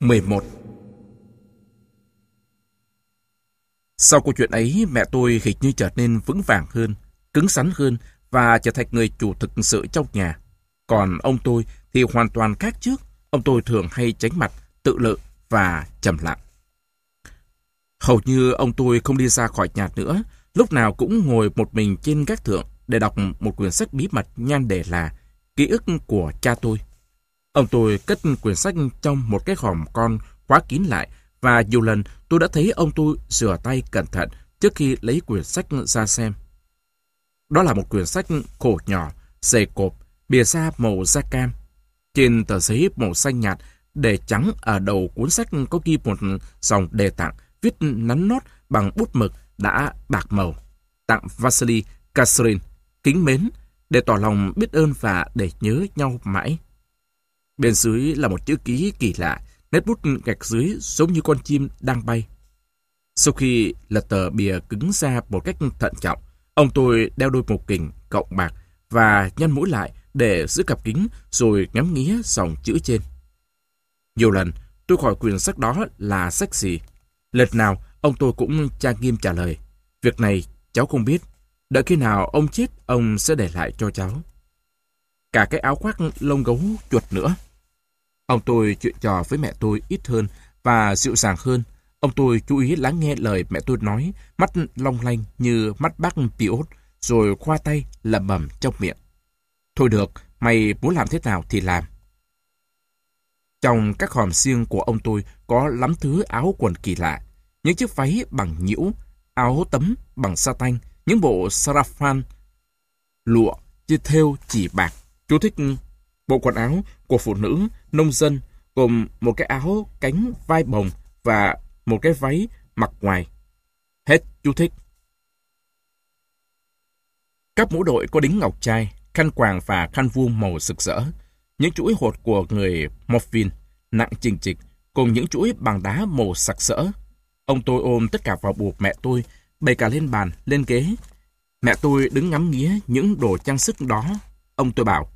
11 Sau câu chuyện ấy, mẹ tôi hình như trở nên vững vàng hơn, cứng rắn hơn và trở thành người chủ thực sự trong nhà. Còn ông tôi thì hoàn toàn khác trước. Ông tôi thường hay tránh mặt, tự lự và trầm lặng. Hầu như ông tôi không đi ra khỏi nhà nữa, lúc nào cũng ngồi một mình trên gác thượng để đọc một quyển sách bí mật nhan đề là Ký ức của cha tôi. Ông tôi cất quyển sách trong một cái hòm con khóa kín lại và nhiều lần tôi đã thấy ông tôi rửa tay cẩn thận trước khi lấy quyển sách ra xem. Đó là một quyển sách khổ nhỏ, dày cộp, bìa da màu da cam. Trên tờ giấy màu xanh nhạt, để trắng ở đầu cuốn sách có ghi một dòng đề tặng viết nắn nót bằng bút mực đã bạc màu. Tặng Vasily Kasrin, kính mến, để tỏ lòng biết ơn và để nhớ nhau mãi. Bên dưới là một chữ ký kỳ lạ, nét bút gạch dưới giống như con chim đang bay. Sau khi lật tờ bìa cứng ra một cách thận trọng, ông tôi đeo đôi một kình cộng bạc và nhăn mũi lại để giữ cặp kính rồi ngắm nghía dòng chữ trên. Nhiều lần, tôi hỏi quyển sách đó là sách gì. Lần nào, ông tôi cũng trang nghiêm trả lời. Việc này cháu không biết. Đợi khi nào ông chết, ông sẽ để lại cho cháu. Cả cái áo khoác lông gấu chuột nữa. Ông tôi chuyện trò với mẹ tôi ít hơn và dịu dàng hơn. Ông tôi chú ý lắng nghe lời mẹ tôi nói, mắt long lanh như mắt bác Piot, rồi khoa tay lẩm bẩm trong miệng. Thôi được, mày muốn làm thế nào thì làm. Trong các hòm xiêng của ông tôi có lắm thứ áo quần kỳ lạ. Những chiếc váy bằng nhiễu, áo tấm bằng sa tanh, những bộ sarafan, lụa, chia thêu chỉ bạc. Chú thích bộ quần áo của phụ nữ nông dân gồm một cái áo cánh vai bồng và một cái váy mặc ngoài. Hết chú thích. Các mũ đội có đính ngọc trai, khăn quàng và khăn vuông màu sực rỡ. Những chuỗi hột của người Morphin nặng trình trịch cùng những chuỗi bằng đá màu sặc sỡ. Ông tôi ôm tất cả vào buộc mẹ tôi, bày cả lên bàn, lên ghế. Mẹ tôi đứng ngắm nghía những đồ trang sức đó. Ông tôi bảo,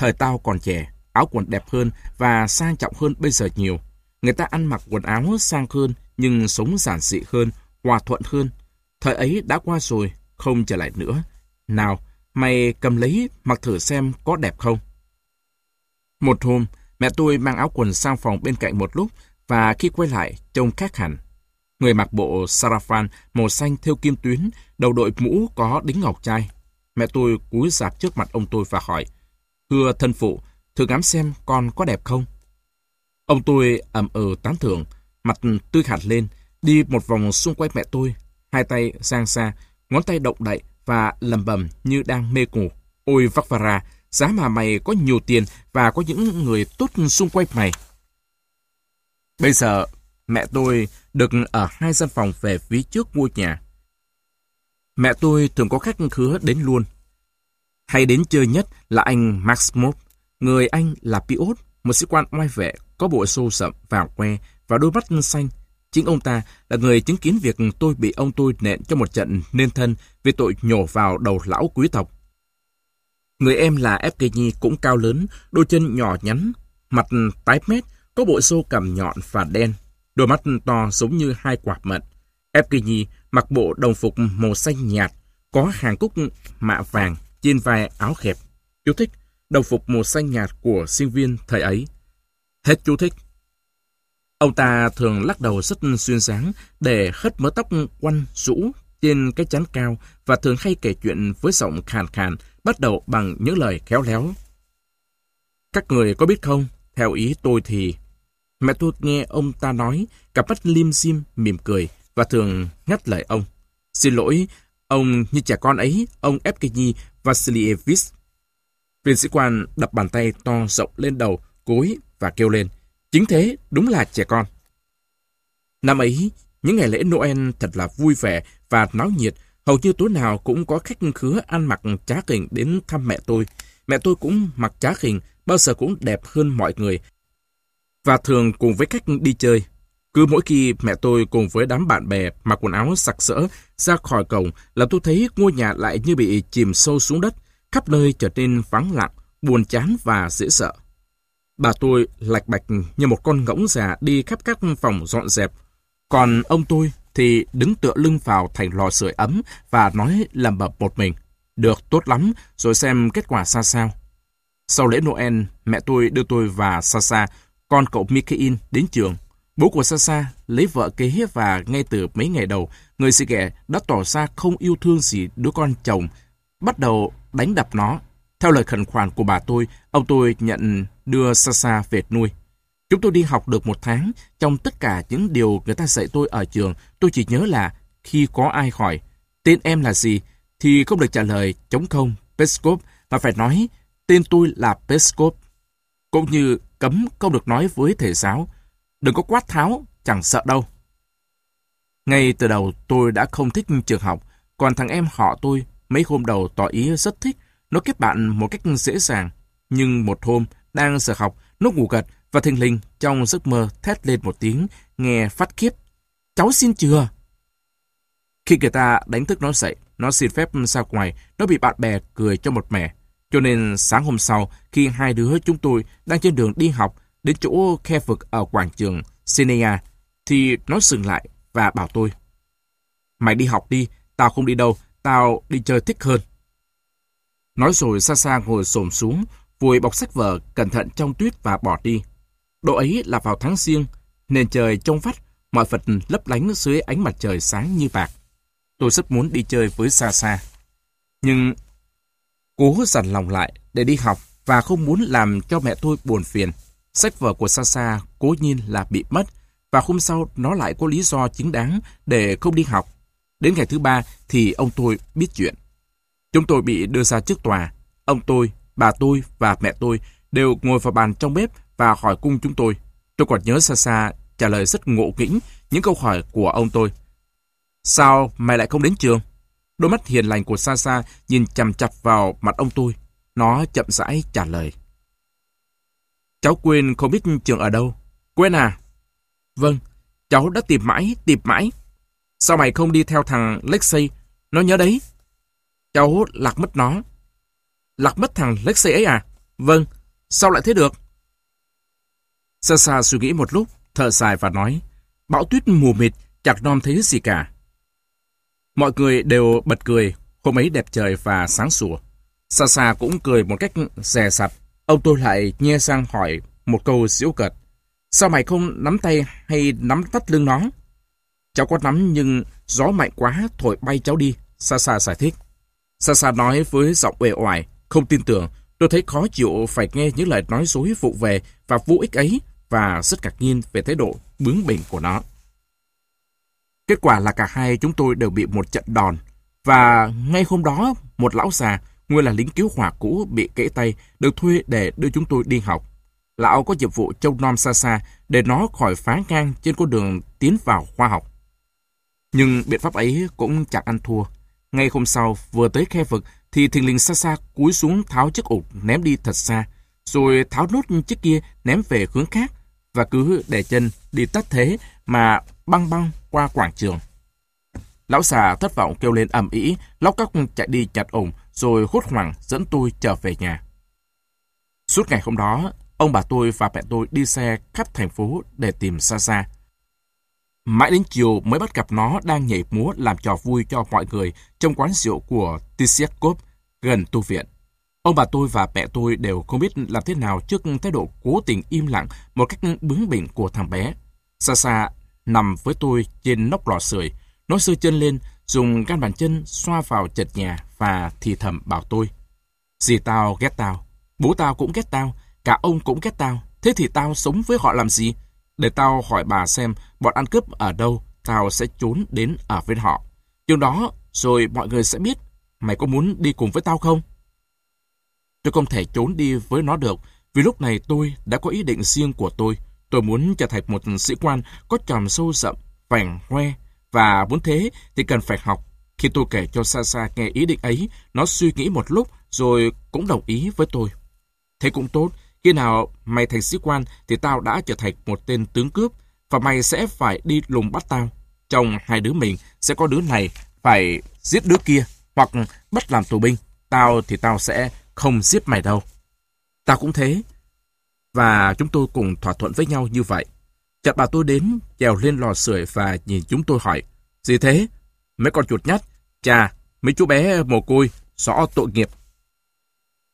thời tao còn trẻ, áo quần đẹp hơn và sang trọng hơn bây giờ nhiều. Người ta ăn mặc quần áo sang hơn nhưng sống giản dị hơn, hòa thuận hơn. Thời ấy đã qua rồi, không trở lại nữa. Nào, mày cầm lấy mặc thử xem có đẹp không? Một hôm, mẹ tôi mang áo quần sang phòng bên cạnh một lúc và khi quay lại trông khác hẳn. Người mặc bộ sarafan màu xanh thêu kim tuyến, đầu đội mũ có đính ngọc trai. Mẹ tôi cúi rạp trước mặt ông tôi và hỏi, Thưa thân phụ, thử ngắm xem con có đẹp không? Ông tôi ẩm ừ tán thưởng, mặt tươi hẳn lên, đi một vòng xung quanh mẹ tôi, hai tay sang xa, ngón tay động đậy và lầm bầm như đang mê ngủ. Ôi vắc ra, giá mà mày có nhiều tiền và có những người tốt xung quanh mày. Bây giờ, mẹ tôi được ở hai gian phòng về phía trước ngôi nhà. Mẹ tôi thường có khách khứa đến luôn. Hay đến chơi nhất là anh Max Người anh là Piot, một sĩ quan oai vệ, có bộ sâu sậm, vàng que và đôi mắt xanh. Chính ông ta là người chứng kiến việc tôi bị ông tôi nện cho một trận nên thân vì tội nhổ vào đầu lão quý tộc. Người em là Evgeny cũng cao lớn, đôi chân nhỏ nhắn, mặt tái mét, có bộ xô cằm nhọn và đen, đôi mắt to giống như hai quả mận. Evgeny mặc bộ đồng phục màu xanh nhạt, có hàng cúc mạ vàng trên vai áo khẹp. Chú thích, đồng phục màu xanh nhạt của sinh viên thời ấy. Hết chú thích. Ông ta thường lắc đầu rất xuyên sáng để hất mớ tóc quanh rũ trên cái chán cao và thường hay kể chuyện với giọng khàn khàn, bắt đầu bằng những lời khéo léo. Các người có biết không? Theo ý tôi thì... Mẹ tôi nghe ông ta nói, cặp mắt lim dim, mỉm cười và thường ngắt lời ông. Xin lỗi, ông như trẻ con ấy, ông ép Nhi Vasilievich. Viên sĩ quan đập bàn tay to rộng lên đầu, cối và kêu lên. Chính thế, đúng là trẻ con. Năm ấy, những ngày lễ Noel thật là vui vẻ và náo nhiệt. Hầu như tối nào cũng có khách khứa ăn mặc trá hình đến thăm mẹ tôi. Mẹ tôi cũng mặc trá hình, bao giờ cũng đẹp hơn mọi người. Và thường cùng với khách đi chơi. Cứ mỗi khi mẹ tôi cùng với đám bạn bè mặc quần áo sặc sỡ ra khỏi cổng là tôi thấy ngôi nhà lại như bị chìm sâu xuống đất, khắp nơi trở nên vắng lặng, buồn chán và dễ sợ. Bà tôi lạch bạch như một con ngỗng già đi khắp các phòng dọn dẹp. Còn ông tôi thì đứng tựa lưng vào thành lò sưởi ấm và nói lầm bập một mình. Được, tốt lắm, rồi xem kết quả ra sao. Sau lễ Noel, mẹ tôi đưa tôi và Sasa, con cậu Mikhail, đến trường. Bố của Sasa lấy vợ kế và ngay từ mấy ngày đầu, người sĩ ghẻ đã tỏ ra không yêu thương gì đứa con chồng, bắt đầu đánh đập nó. Theo lời khẩn khoản của bà tôi, ông tôi nhận đưa Sasa về nuôi. Chúng tôi đi học được một tháng, trong tất cả những điều người ta dạy tôi ở trường, tôi chỉ nhớ là khi có ai hỏi tên em là gì, thì không được trả lời chống không, Peskov, mà phải nói tên tôi là Peskov. Cũng như cấm không được nói với thầy giáo, đừng có quát tháo, chẳng sợ đâu. Ngay từ đầu tôi đã không thích trường học, còn thằng em họ tôi mấy hôm đầu tỏ ý rất thích, nó kết bạn một cách dễ dàng. Nhưng một hôm, đang giờ học, nó ngủ gật và thình lình trong giấc mơ thét lên một tiếng, nghe phát khiếp. Cháu xin chừa. Khi người ta đánh thức nó dậy, nó xin phép ra ngoài, nó bị bạn bè cười cho một mẻ. Cho nên sáng hôm sau, khi hai đứa chúng tôi đang trên đường đi học đến chỗ khe vực ở quảng trường Sinea, thì nó dừng lại và bảo tôi. Mày đi học đi, tao không đi đâu, tao đi chơi thích hơn. Nói rồi xa xa ngồi xổm xuống, vùi bọc sách vở cẩn thận trong tuyết và bỏ đi. Độ ấy là vào tháng riêng, nền trời trong vắt, mọi vật lấp lánh dưới ánh mặt trời sáng như bạc. Tôi rất muốn đi chơi với xa xa. Nhưng cố dằn lòng lại để đi học và không muốn làm cho mẹ tôi buồn phiền. Sách vở của Sasa cố nhiên là bị mất và hôm sau nó lại có lý do chính đáng để không đi học. Đến ngày thứ ba thì ông tôi biết chuyện. Chúng tôi bị đưa ra trước tòa. Ông tôi, bà tôi và mẹ tôi đều ngồi vào bàn trong bếp và hỏi cung chúng tôi. Tôi còn nhớ Sasa trả lời rất ngộ nghĩnh những câu hỏi của ông tôi. Sao mày lại không đến trường? Đôi mắt hiền lành của Sasa nhìn chằm chặp vào mặt ông tôi. Nó chậm rãi trả lời. Cháu quên không biết trường ở đâu. Quên à? Vâng, cháu đã tìm mãi, tìm mãi. Sao mày không đi theo thằng Lexi? Nó nhớ đấy. Cháu lạc mất nó. Lạc mất thằng Lexi ấy à? Vâng, sao lại thế được? Sasa suy nghĩ một lúc, thở dài và nói, bão tuyết mù mịt, chẳng non thấy gì cả. Mọi người đều bật cười, hôm ấy đẹp trời và sáng sủa. Sasa cũng cười một cách rè sặt. Ông tôi lại nghe sang hỏi một câu giễu cợt. Sao mày không nắm tay hay nắm tắt lưng nó? Cháu có nắm nhưng gió mạnh quá thổi bay cháu đi. sasa giải thích. sasa nói với giọng uể oải, không tin tưởng. Tôi thấy khó chịu phải nghe những lời nói dối vụ về và vô ích ấy và rất ngạc nhiên về thái độ bướng bỉnh của nó. Kết quả là cả hai chúng tôi đều bị một trận đòn. Và ngay hôm đó, một lão già, nguyên là lính cứu hỏa cũ bị kể tay, được thuê để đưa chúng tôi đi học. Lão có nhiệm vụ trông nom xa xa để nó khỏi phá ngang trên con đường tiến vào khoa học. Nhưng biện pháp ấy cũng chẳng ăn thua. Ngay hôm sau, vừa tới khe vực, thì thình lình xa xa cúi xuống tháo chiếc ục ném đi thật xa, rồi tháo nốt chiếc kia ném về hướng khác, và cứ để chân đi tắt thế mà băng băng qua quảng trường. Lão xà thất vọng kêu lên ầm ĩ, lóc cóc chạy đi chặt ủng, rồi hốt hoảng dẫn tôi trở về nhà. Suốt ngày hôm đó, ông bà tôi và mẹ tôi đi xe khắp thành phố để tìm xa xa. Mãi đến chiều mới bắt gặp nó đang nhảy múa làm trò vui cho mọi người trong quán rượu của Tisiakov gần tu viện. Ông bà tôi và mẹ tôi đều không biết làm thế nào trước thái độ cố tình im lặng một cách bướng bỉnh của thằng bé. Xa xa nằm với tôi trên nóc lò sưởi, nó sơ chân lên, dùng gan bàn chân xoa vào chật nhà và thì thầm bảo tôi. Dì tao ghét tao, bố tao cũng ghét tao, cả ông cũng ghét tao, thế thì tao sống với họ làm gì? Để tao hỏi bà xem bọn ăn cướp ở đâu, tao sẽ trốn đến ở với họ. Chừng đó, rồi mọi người sẽ biết, mày có muốn đi cùng với tao không? Tôi không thể trốn đi với nó được, vì lúc này tôi đã có ý định riêng của tôi. Tôi muốn trở thành một sĩ quan có tròm sâu rậm, vàng hoe, và muốn thế thì cần phải học. Khi tôi kể cho Sasa nghe ý định ấy, nó suy nghĩ một lúc rồi cũng đồng ý với tôi. Thế cũng tốt, khi nào mày thành sĩ quan thì tao đã trở thành một tên tướng cướp và mày sẽ phải đi lùng bắt tao. Trong hai đứa mình sẽ có đứa này phải giết đứa kia hoặc bắt làm tù binh. Tao thì tao sẽ không giết mày đâu. Tao cũng thế. và chúng tôi cùng thỏa thuận với nhau như vậy. Chặt bà tôi đến, trèo lên lò sưởi và nhìn chúng tôi hỏi, gì thế? Mấy con chuột nhắt, chà, mấy chú bé mồ côi, rõ tội nghiệp.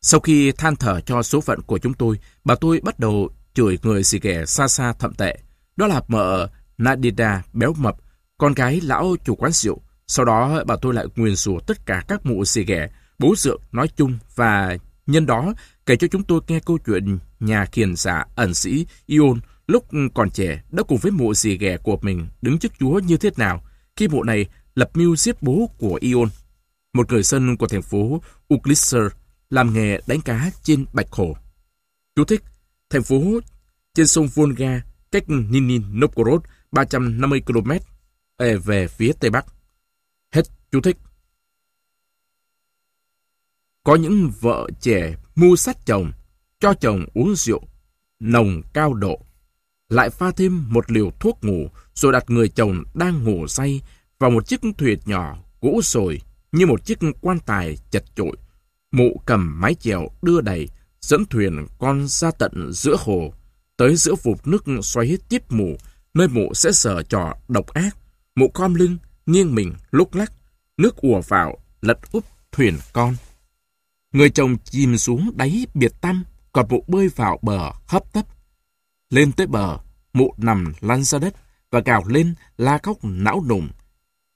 Sau khi than thở cho số phận của chúng tôi, bà tôi bắt đầu chửi người xì ghẻ xa xa thậm tệ. Đó là mợ Nadida béo mập, con gái lão chủ quán rượu. Sau đó bà tôi lại nguyền rủa tất cả các mụ xì ghẻ, bố rượu nói chung và nhân đó kể cho chúng tôi nghe câu chuyện nhà kiền giả ẩn sĩ Ion lúc còn trẻ đã cùng với mụ dì ghẻ của mình đứng trước chúa như thế nào khi mụ này lập mưu giết bố của Ion, một người dân của thành phố Uklisser làm nghề đánh cá trên Bạch Hồ. Chú thích, thành phố trên sông Volga cách Ninin Novgorod 350 km về phía Tây Bắc. Hết chú thích. Có những vợ trẻ mua sát chồng, cho chồng uống rượu, nồng cao độ, lại pha thêm một liều thuốc ngủ rồi đặt người chồng đang ngủ say vào một chiếc thuyền nhỏ gỗ sồi như một chiếc quan tài chật chội. Mụ cầm mái chèo đưa đẩy, dẫn thuyền con ra tận giữa hồ, tới giữa vụt nước xoáy tiếp mụ, nơi mụ sẽ sở trò độc ác. Mụ khom lưng, nghiêng mình, lúc lắc, nước ùa vào, lật úp thuyền con. Người chồng chìm xuống đáy biệt tâm, còn mụ bơi vào bờ hấp tấp. Lên tới bờ, mụ nằm lăn ra đất và gào lên la khóc não nùng.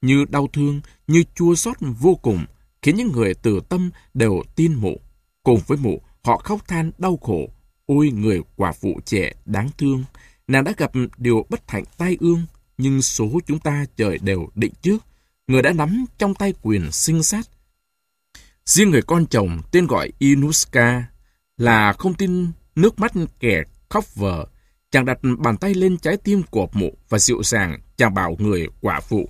Như đau thương, như chua xót vô cùng, khiến những người từ tâm đều tin mụ. Cùng với mụ, họ khóc than đau khổ. Ôi người quả phụ trẻ đáng thương, nàng đã gặp điều bất hạnh tai ương, nhưng số chúng ta trời đều định trước. Người đã nắm trong tay quyền sinh sát. Riêng người con chồng tên gọi Inuska là không tin nước mắt kẻ khóc vợ. Chàng đặt bàn tay lên trái tim của mụ và dịu dàng chàng bảo người quả phụ.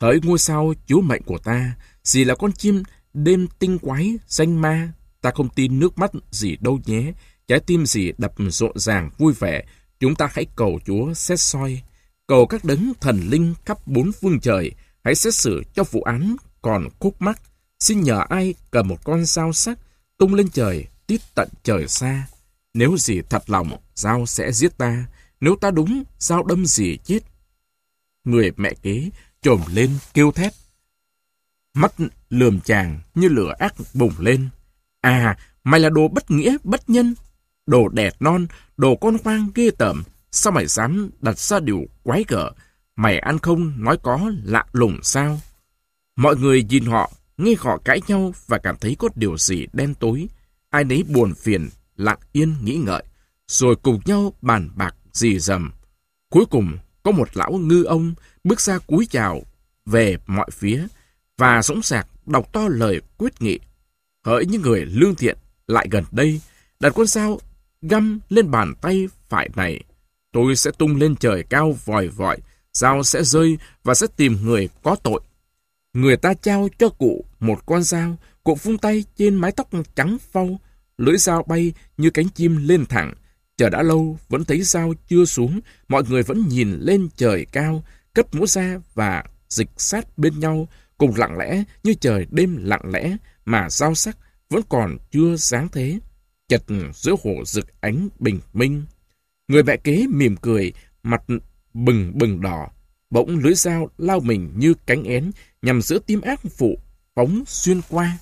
Hỡi ngôi sao chúa mệnh của ta, gì là con chim đêm tinh quái, danh ma, ta không tin nước mắt gì đâu nhé, trái tim gì đập rộn ràng, vui vẻ, chúng ta hãy cầu Chúa xét soi, cầu các đấng thần linh khắp bốn phương trời, hãy xét xử cho vụ án còn khúc mắc, xin nhờ ai cầm một con dao sắc, tung lên trời, tít tận trời xa. Nếu gì thật lòng, dao sẽ giết ta, nếu ta đúng, dao đâm gì chết. Người mẹ kế trồm lên kêu thét. Mắt lườm chàng như lửa ác bùng lên. À, mày là đồ bất nghĩa, bất nhân. Đồ đẻ non, đồ con hoang ghê tởm. Sao mày dám đặt ra điều quái gở? Mày ăn không, nói có, lạ lùng sao? Mọi người nhìn họ, nghe họ cãi nhau và cảm thấy có điều gì đen tối. Ai nấy buồn phiền, lặng yên nghĩ ngợi, rồi cùng nhau bàn bạc dì dầm. Cuối cùng, có một lão ngư ông bước ra cúi chào về mọi phía và sóng sạc đọc to lời quyết nghị. Hỡi những người lương thiện lại gần đây, đặt con dao găm lên bàn tay phải này. Tôi sẽ tung lên trời cao vòi vọi, dao sẽ rơi và sẽ tìm người có tội. Người ta trao cho cụ một con dao, cụ phung tay trên mái tóc trắng phau, lưỡi dao bay như cánh chim lên thẳng. Chờ đã lâu, vẫn thấy dao chưa xuống, mọi người vẫn nhìn lên trời cao, cất mũ ra và dịch sát bên nhau, cùng lặng lẽ như trời đêm lặng lẽ mà dao sắc vẫn còn chưa sáng thế. Chật giữa hồ rực ánh bình minh. Người mẹ kế mỉm cười, mặt bừng bừng đỏ. Bỗng lưỡi dao lao mình như cánh én nhằm giữa tim ác phụ phóng xuyên qua.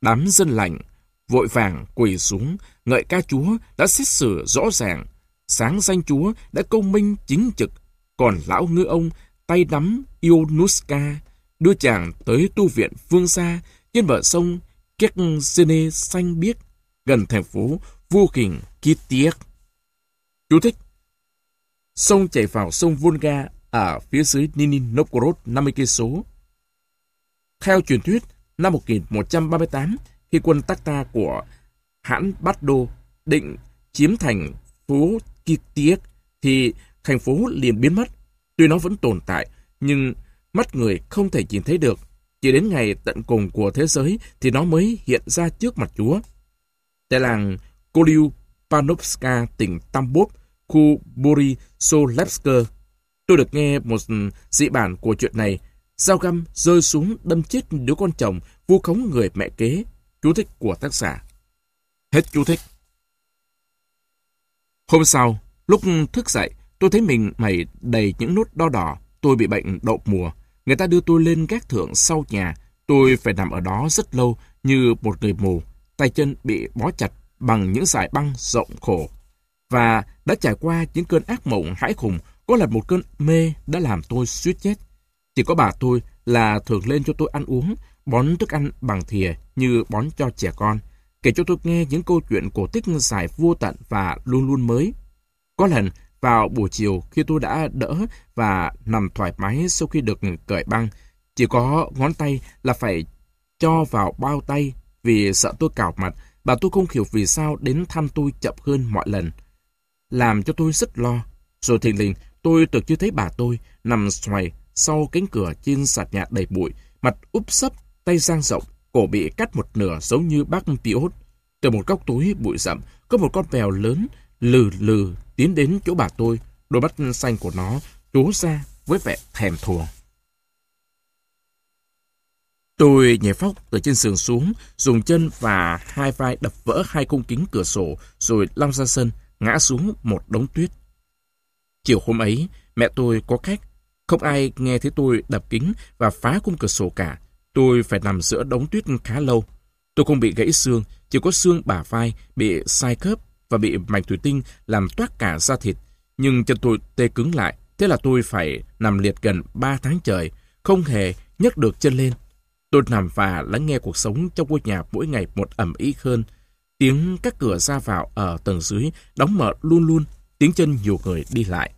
Đám dân lạnh vội vàng quỳ xuống, ngợi ca Chúa đã xét xử rõ ràng, sáng danh Chúa đã công minh chính trực, còn lão ngư ông tay nắm Ionuska đưa chàng tới tu viện phương xa trên bờ sông Kekzene xanh biếc gần thành phố vua kình Kitiek. Chú thích Sông chảy vào sông Volga ở phía dưới Ninin Novgorod 50 cây số. Theo truyền thuyết, năm 1138, khi quân Takta của hãn Bát Đô định chiếm thành phố Kitiek, thì thành phố liền biến mất. Tuy nó vẫn tồn tại, nhưng mắt người không thể nhìn thấy được. Chỉ đến ngày tận cùng của thế giới thì nó mới hiện ra trước mặt Chúa. Tại làng Koliu Panovska, tỉnh Tambov, khu Borisolevsk, tôi được nghe một dị bản của chuyện này. Dao găm rơi xuống đâm chết đứa con chồng vu khống người mẹ kế. Chú thích của tác giả. Hết chú thích. Hôm sau, lúc thức dậy, tôi thấy mình mày đầy những nốt đo đỏ. Tôi bị bệnh đậu mùa. Người ta đưa tôi lên gác thượng sau nhà. Tôi phải nằm ở đó rất lâu như một người mù. Tay chân bị bó chặt bằng những sải băng rộng khổ. Và đã trải qua những cơn ác mộng hãi khủng, có lần một cơn mê đã làm tôi suýt chết. Chỉ có bà tôi là thường lên cho tôi ăn uống, bón thức ăn bằng thìa như bón cho trẻ con, kể cho tôi nghe những câu chuyện cổ tích dài vô tận và luôn luôn mới. Có lần, vào buổi chiều khi tôi đã đỡ và nằm thoải mái sau khi được cởi băng, chỉ có ngón tay là phải cho vào bao tay vì sợ tôi cào mặt, bà tôi không hiểu vì sao đến thăm tôi chậm hơn mọi lần. Làm cho tôi rất lo. Rồi thình lình, tôi tự chưa thấy bà tôi nằm xoài sau cánh cửa trên sạt nhà đầy bụi, mặt úp sấp, tay giang rộng, cổ bị cắt một nửa giống như bác Piot. Từ một góc túi bụi rậm, có một con mèo lớn lừ lừ tiến đến chỗ bà tôi, đôi mắt xanh của nó trố ra với vẻ thèm thuồng. Tôi nhảy phóc từ trên sườn xuống, dùng chân và hai vai đập vỡ hai khung kính cửa sổ, rồi lăn ra sân, ngã xuống một đống tuyết. Chiều hôm ấy, mẹ tôi có khách. Không ai nghe thấy tôi đập kính và phá khung cửa sổ cả. Tôi phải nằm giữa đống tuyết khá lâu. Tôi không bị gãy xương, chỉ có xương bả vai bị sai khớp và bị mạch thủy tinh làm toát cả da thịt. Nhưng chân tôi tê cứng lại, thế là tôi phải nằm liệt gần 3 tháng trời, không hề nhấc được chân lên. Tôi nằm và lắng nghe cuộc sống trong ngôi nhà mỗi ngày một ẩm ý hơn. Tiếng các cửa ra vào ở tầng dưới đóng mở luôn luôn, tiếng chân nhiều người đi lại.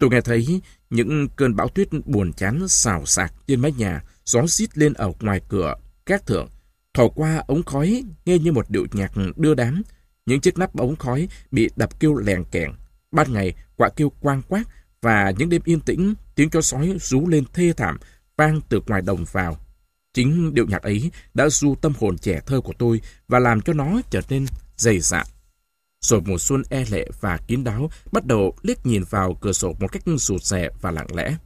Tôi nghe thấy những cơn bão tuyết buồn chán xào xạc trên mái nhà, gió rít lên ở ngoài cửa, các thượng. Thò qua ống khói nghe như một điệu nhạc đưa đám. Những chiếc nắp ống khói bị đập kêu lèn kẹn. Ban ngày, quả kêu quang quát và những đêm yên tĩnh, tiếng chó sói rú lên thê thảm, vang từ ngoài đồng vào. Chính điệu nhạc ấy đã du tâm hồn trẻ thơ của tôi và làm cho nó trở nên dày dạn. Rồi mùa xuân e lệ và kín đáo bắt đầu liếc nhìn vào cửa sổ một cách rụt rè và lặng lẽ.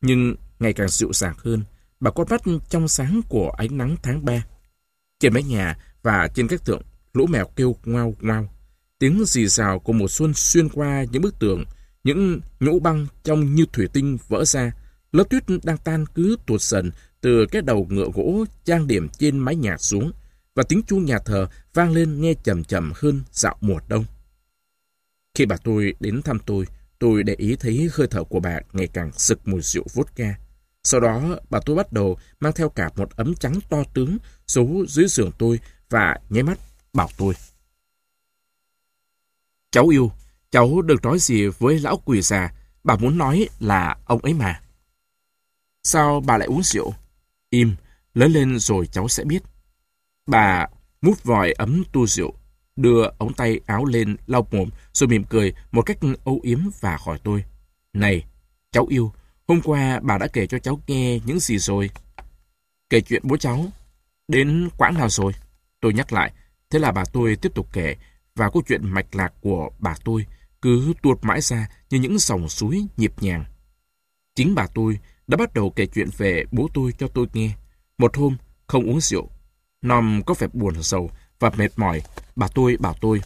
Nhưng ngày càng dịu dàng hơn, bà con mắt trong sáng của ánh nắng tháng 3. Trên mái nhà và trên các tượng, lũ mèo kêu ngoao ngoao. Tiếng rì rào của mùa xuân xuyên qua những bức tường, những nhũ băng trông như thủy tinh vỡ ra. Lớp tuyết đang tan cứ tuột dần từ cái đầu ngựa gỗ trang điểm trên mái nhà xuống và tiếng chuông nhà thờ vang lên nghe chậm chậm hơn dạo mùa đông. Khi bà tôi đến thăm tôi, tôi để ý thấy hơi thở của bà ngày càng sực mùi rượu vodka. Sau đó, bà tôi bắt đầu mang theo cả một ấm trắng to tướng xuống dưới giường tôi và nháy mắt bảo tôi. Cháu yêu, cháu được nói gì với lão quỷ già, bà muốn nói là ông ấy mà. Sao bà lại uống rượu? Im, lớn lên rồi cháu sẽ biết. Bà mút vòi ấm tu rượu, đưa ống tay áo lên lau mồm rồi mỉm cười một cách âu yếm và hỏi tôi. Này, cháu yêu, hôm qua bà đã kể cho cháu nghe những gì rồi? Kể chuyện bố cháu. Đến quãng nào rồi? Tôi nhắc lại. Thế là bà tôi tiếp tục kể và câu chuyện mạch lạc của bà tôi cứ tuột mãi ra như những dòng suối nhịp nhàng. Chính bà tôi đã bắt đầu kể chuyện về bố tôi cho tôi nghe. Một hôm, không uống rượu, Nom có vẻ buồn sầu và mệt mỏi. Bà tôi bảo tôi.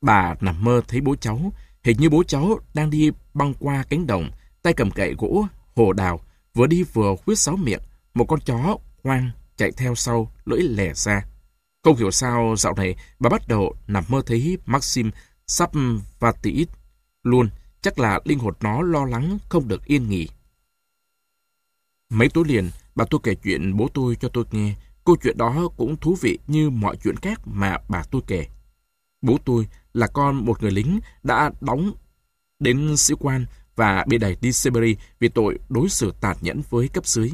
Bà nằm mơ thấy bố cháu. Hình như bố cháu đang đi băng qua cánh đồng, tay cầm gậy gỗ, hồ đào, vừa đi vừa huyết sáo miệng. Một con chó hoang chạy theo sau, lưỡi lẻ ra. Không hiểu sao dạo này bà bắt đầu nằm mơ thấy Maxim sắp và tỉ luôn. Chắc là linh hồn nó lo lắng không được yên nghỉ. Mấy tối liền, bà tôi kể chuyện bố tôi cho tôi nghe Câu chuyện đó cũng thú vị như mọi chuyện khác mà bà tôi kể. Bố tôi là con một người lính đã đóng đến sĩ quan và bị đẩy đi Siberia vì tội đối xử tàn nhẫn với cấp dưới.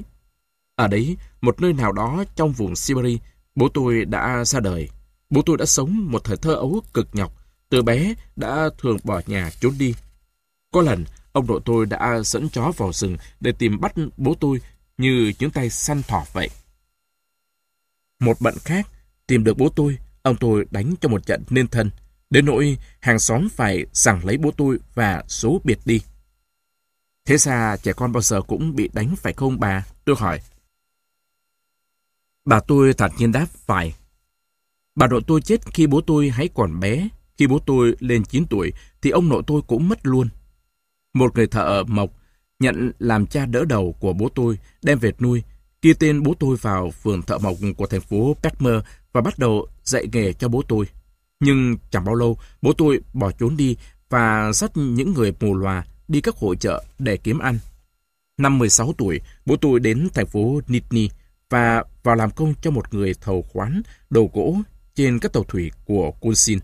Ở đấy, một nơi nào đó trong vùng Siberia, bố tôi đã ra đời. Bố tôi đã sống một thời thơ ấu cực nhọc, từ bé đã thường bỏ nhà trốn đi. Có lần, ông nội tôi đã dẫn chó vào rừng để tìm bắt bố tôi như những tay săn thỏ vậy. Một bạn khác, tìm được bố tôi, ông tôi đánh cho một trận nên thân. Đến nỗi hàng xóm phải rằng lấy bố tôi và số biệt đi. Thế ra trẻ con bao giờ cũng bị đánh phải không bà? Tôi hỏi. Bà tôi thật nhiên đáp phải. Bà nội tôi chết khi bố tôi hãy còn bé, Khi bố tôi lên 9 tuổi, thì ông nội tôi cũng mất luôn. Một người thợ mộc nhận làm cha đỡ đầu của bố tôi, đem về nuôi, ghi tên bố tôi vào phường thợ mộc của thành phố Pekmer và bắt đầu dạy nghề cho bố tôi. Nhưng chẳng bao lâu, bố tôi bỏ trốn đi và dắt những người mù loà đi các hội chợ để kiếm ăn. Năm 16 tuổi, bố tôi đến thành phố Nitny và vào làm công cho một người thầu khoán đồ gỗ trên các tàu thủy của Kunsin.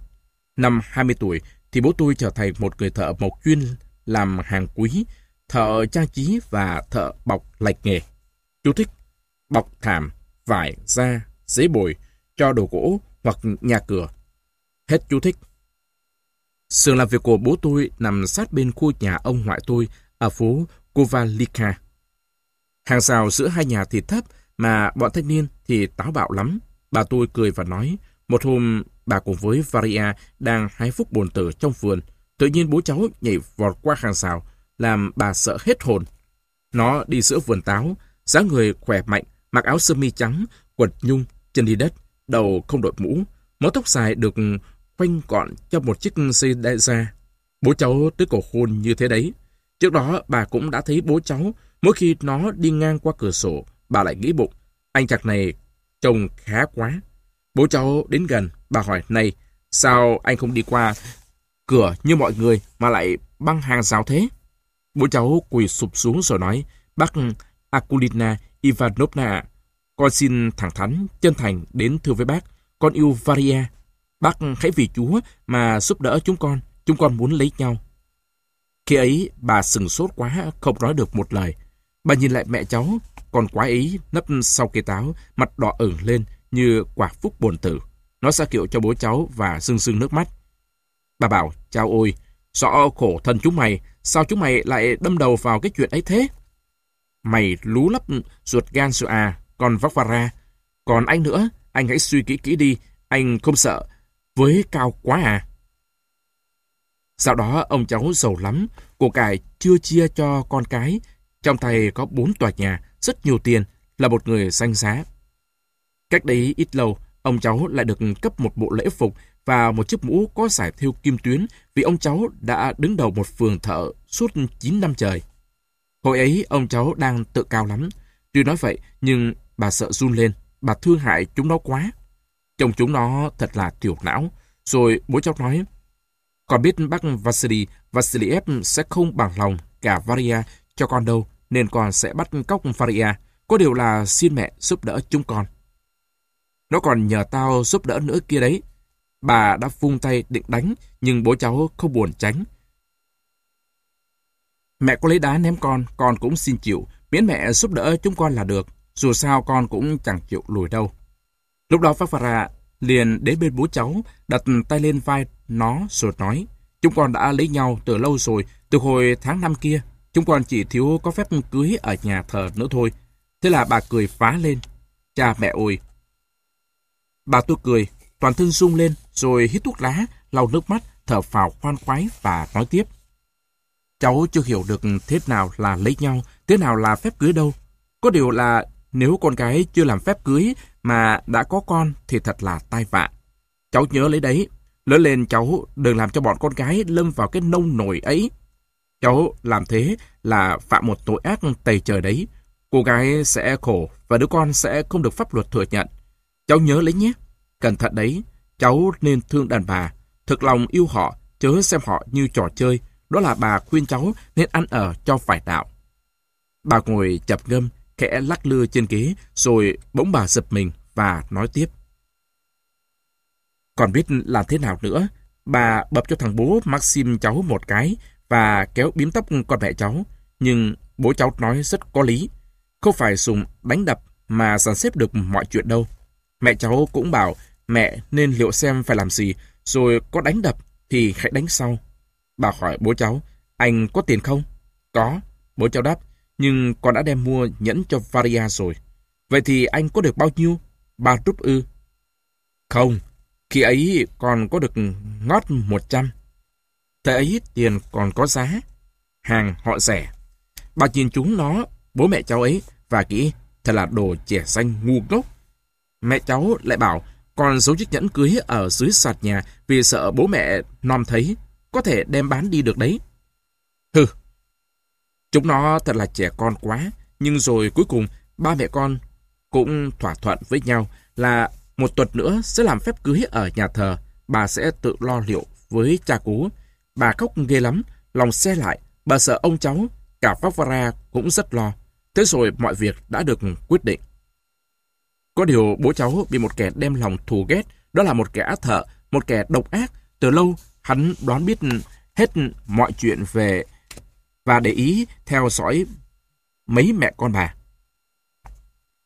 Năm 20 tuổi thì bố tôi trở thành một người thợ mộc chuyên làm hàng quý, thợ trang trí và thợ bọc lạch nghề. Chú thích bọc thảm, vải, da, giấy bồi cho đồ gỗ hoặc nhà cửa. Hết chú thích. Sườn làm việc của bố tôi nằm sát bên khu nhà ông ngoại tôi ở phố Kovalika. Hàng rào giữa hai nhà thì thấp, mà bọn thanh niên thì táo bạo lắm. Bà tôi cười và nói, một hôm bà cùng với Varia đang hái phúc bồn tử trong vườn. Tự nhiên bố cháu nhảy vọt qua hàng rào, làm bà sợ hết hồn. Nó đi giữa vườn táo, dáng người khỏe mạnh, mặc áo sơ mi trắng, quần nhung, chân đi đất, đầu không đội mũ, mớ tóc dài được quanh gọn trong một chiếc dây đại da. Bố cháu tới cổ khôn như thế đấy. Trước đó bà cũng đã thấy bố cháu, mỗi khi nó đi ngang qua cửa sổ, bà lại nghĩ bụng, anh chặt này trông khá quá. Bố cháu đến gần, bà hỏi, này, sao anh không đi qua cửa như mọi người mà lại băng hàng rào thế? Bố cháu quỳ sụp xuống rồi nói, bác Akulina Ivanovna, con xin thẳng thắn, chân thành đến thưa với bác, con yêu Varia. Bác hãy vì Chúa mà giúp đỡ chúng con, chúng con muốn lấy nhau. Khi ấy, bà sừng sốt quá, không nói được một lời. Bà nhìn lại mẹ cháu, còn quá ấy nấp sau cây táo, mặt đỏ ửng lên như quả phúc bồn tử. Nó ra kiệu cho bố cháu và rưng rưng nước mắt. Bà bảo, Cháu ôi, rõ khổ thân chúng mày, sao chúng mày lại đâm đầu vào cái chuyện ấy thế? Mày lú lấp ruột gan rồi à, còn vóc ra. Còn anh nữa, anh hãy suy kỹ kỹ đi, anh không sợ. Với cao quá à? Sau đó ông cháu giàu lắm, của cải chưa chia cho con cái. Trong tay có bốn tòa nhà, rất nhiều tiền, là một người danh giá. Cách đấy ít lâu, ông cháu lại được cấp một bộ lễ phục và một chiếc mũ có giải thiêu kim tuyến vì ông cháu đã đứng đầu một phường thợ suốt 9 năm trời. Hồi ấy, ông cháu đang tự cao lắm. Tuy nói vậy, nhưng bà sợ run lên, bà thương hại chúng nó quá. Chồng chúng nó thật là tiểu não. Rồi bố cháu nói, còn biết bác Vasily Vasiliev sẽ không bằng lòng cả Varia cho con đâu, nên con sẽ bắt cóc Varia. Có điều là xin mẹ giúp đỡ chúng con. Nó còn nhờ tao giúp đỡ nữa kia đấy. Bà đã vung tay định đánh, nhưng bố cháu không buồn tránh. Mẹ có lấy đá ném con, con cũng xin chịu, miễn mẹ giúp đỡ chúng con là được. Dù sao con cũng chẳng chịu lùi đâu. Lúc đó Phara liền đến bên bố cháu, đặt tay lên vai nó rồi nói, chúng con đã lấy nhau từ lâu rồi, từ hồi tháng năm kia. Chúng con chỉ thiếu có phép cưới ở nhà thờ nữa thôi. Thế là bà cười phá lên. Cha mẹ ơi! Bà tôi cười, toàn thân rung lên, rồi hít thuốc lá, lau nước mắt, thở phào khoan khoái và nói tiếp. Cháu chưa hiểu được thế nào là lấy nhau, thế nào là phép cưới đâu. Có điều là nếu con gái chưa làm phép cưới mà đã có con thì thật là tai vạ. Cháu nhớ lấy đấy, lớn lên cháu đừng làm cho bọn con gái lâm vào cái nông nổi ấy. Cháu làm thế là phạm một tội ác tày trời đấy. Cô gái sẽ khổ và đứa con sẽ không được pháp luật thừa nhận. Cháu nhớ lấy nhé. Cẩn thận đấy, cháu nên thương đàn bà, thực lòng yêu họ, chớ xem họ như trò chơi. Đó là bà khuyên cháu nên ăn ở cho phải đạo. Bà ngồi chập ngâm, khẽ lắc lư trên ghế, rồi bỗng bà giật mình và nói tiếp. Còn biết làm thế nào nữa, bà bập cho thằng bố Maxim cháu một cái và kéo bím tóc con mẹ cháu. Nhưng bố cháu nói rất có lý. Không phải dùng đánh đập mà dàn xếp được mọi chuyện đâu. Mẹ cháu cũng bảo mẹ nên liệu xem phải làm gì, rồi có đánh đập thì hãy đánh sau. Bà hỏi bố cháu, anh có tiền không? Có, bố cháu đáp, nhưng con đã đem mua nhẫn cho Varia rồi. Vậy thì anh có được bao nhiêu? Ba rúp ư? Không, khi ấy còn có được ngót một trăm. Thế ấy tiền còn có giá. Hàng họ rẻ. Bà nhìn chúng nó, bố mẹ cháu ấy, và nghĩ thật là đồ trẻ xanh ngu ngốc. Mẹ cháu lại bảo, còn giấu chiếc nhẫn cưới ở dưới sạt nhà vì sợ bố mẹ non thấy, có thể đem bán đi được đấy. Hừ, chúng nó thật là trẻ con quá, nhưng rồi cuối cùng ba mẹ con cũng thỏa thuận với nhau là một tuần nữa sẽ làm phép cưới ở nhà thờ, bà sẽ tự lo liệu với cha cú. Bà khóc ghê lắm, lòng xe lại, bà sợ ông cháu, cả Favara cũng rất lo. Thế rồi mọi việc đã được quyết định. Có điều bố cháu bị một kẻ đem lòng thù ghét, đó là một kẻ ác thợ, một kẻ độc ác. Từ lâu, hắn đoán biết hết mọi chuyện về và để ý theo dõi mấy mẹ con bà.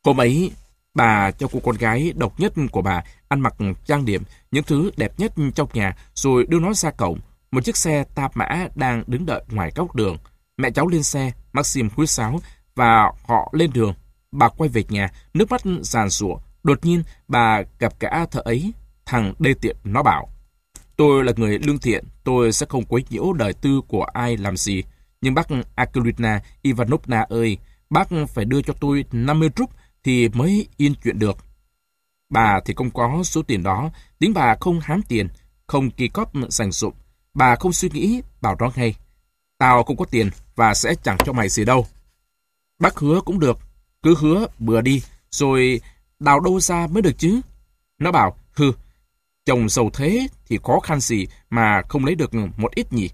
Hôm ấy, bà cho cô con gái độc nhất của bà ăn mặc trang điểm những thứ đẹp nhất trong nhà rồi đưa nó ra cổng. Một chiếc xe tạp mã đang đứng đợi ngoài góc đường. Mẹ cháu lên xe, Maxim quý sáo và họ lên đường. Bà quay về nhà, nước mắt giàn rủa. Đột nhiên, bà gặp cả thợ ấy. Thằng đê tiện nó bảo. Tôi là người lương thiện, tôi sẽ không quấy nhiễu đời tư của ai làm gì. Nhưng bác Akulina Ivanovna ơi, bác phải đưa cho tôi 50 rúp thì mới yên chuyện được. Bà thì không có số tiền đó, tính bà không hám tiền, không kỳ cóp dành dụng. Bà không suy nghĩ, bảo đó ngay. Tao không có tiền và sẽ chẳng cho mày gì đâu. Bác hứa cũng được, cứ hứa bừa đi, rồi đào đâu ra mới được chứ. Nó bảo, hừ, chồng giàu thế thì khó khăn gì mà không lấy được một ít nhỉ.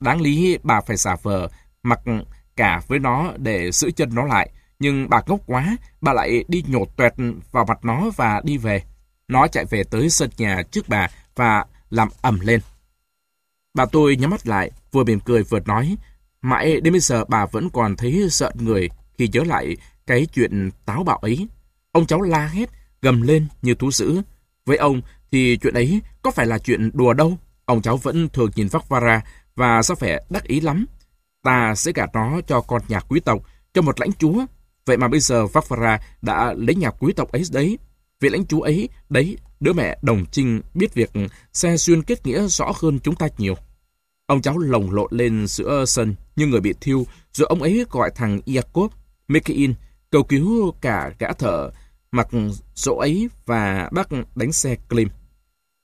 Đáng lý bà phải giả vờ, mặc cả với nó để giữ chân nó lại. Nhưng bà ngốc quá, bà lại đi nhột tuẹt vào mặt nó và đi về. Nó chạy về tới sân nhà trước bà và làm ẩm lên. Bà tôi nhắm mắt lại, vừa mỉm cười vừa nói. Mãi đến bây giờ bà vẫn còn thấy sợ người khi nhớ lại cái chuyện táo bạo ấy. Ông cháu la hét, gầm lên như thú dữ. Với ông thì chuyện ấy có phải là chuyện đùa đâu. Ông cháu vẫn thường nhìn vác vara và sao vẻ đắc ý lắm. Ta sẽ gả nó cho con nhà quý tộc, cho một lãnh chúa. Vậy mà bây giờ Vafara đã lấy nhà quý tộc ấy đấy. Vị lãnh chúa ấy, đấy, đứa mẹ đồng trinh biết việc xe xuyên kết nghĩa rõ hơn chúng ta nhiều. Ông cháu lồng lộn lên giữa sân như người bị thiêu, rồi ông ấy gọi thằng Iacob, Mekein, cầu cứu cả gã thợ mặc dỗ ấy và bắt đánh xe Klim.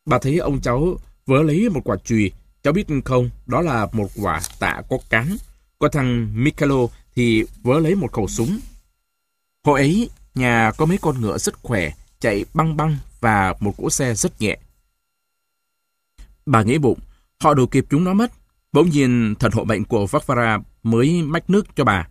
Bà thấy ông cháu vớ lấy một quả chùy, cháu biết không, đó là một quả tạ có cán. có thằng Michelo thì vớ lấy một khẩu súng. Hồi ấy, nhà có mấy con ngựa rất khỏe, chạy băng băng và một cỗ xe rất nhẹ. Bà nghĩ bụng, họ đủ kịp chúng nó mất. Bỗng nhiên thần hộ mệnh của Vakvara mới mách nước cho bà.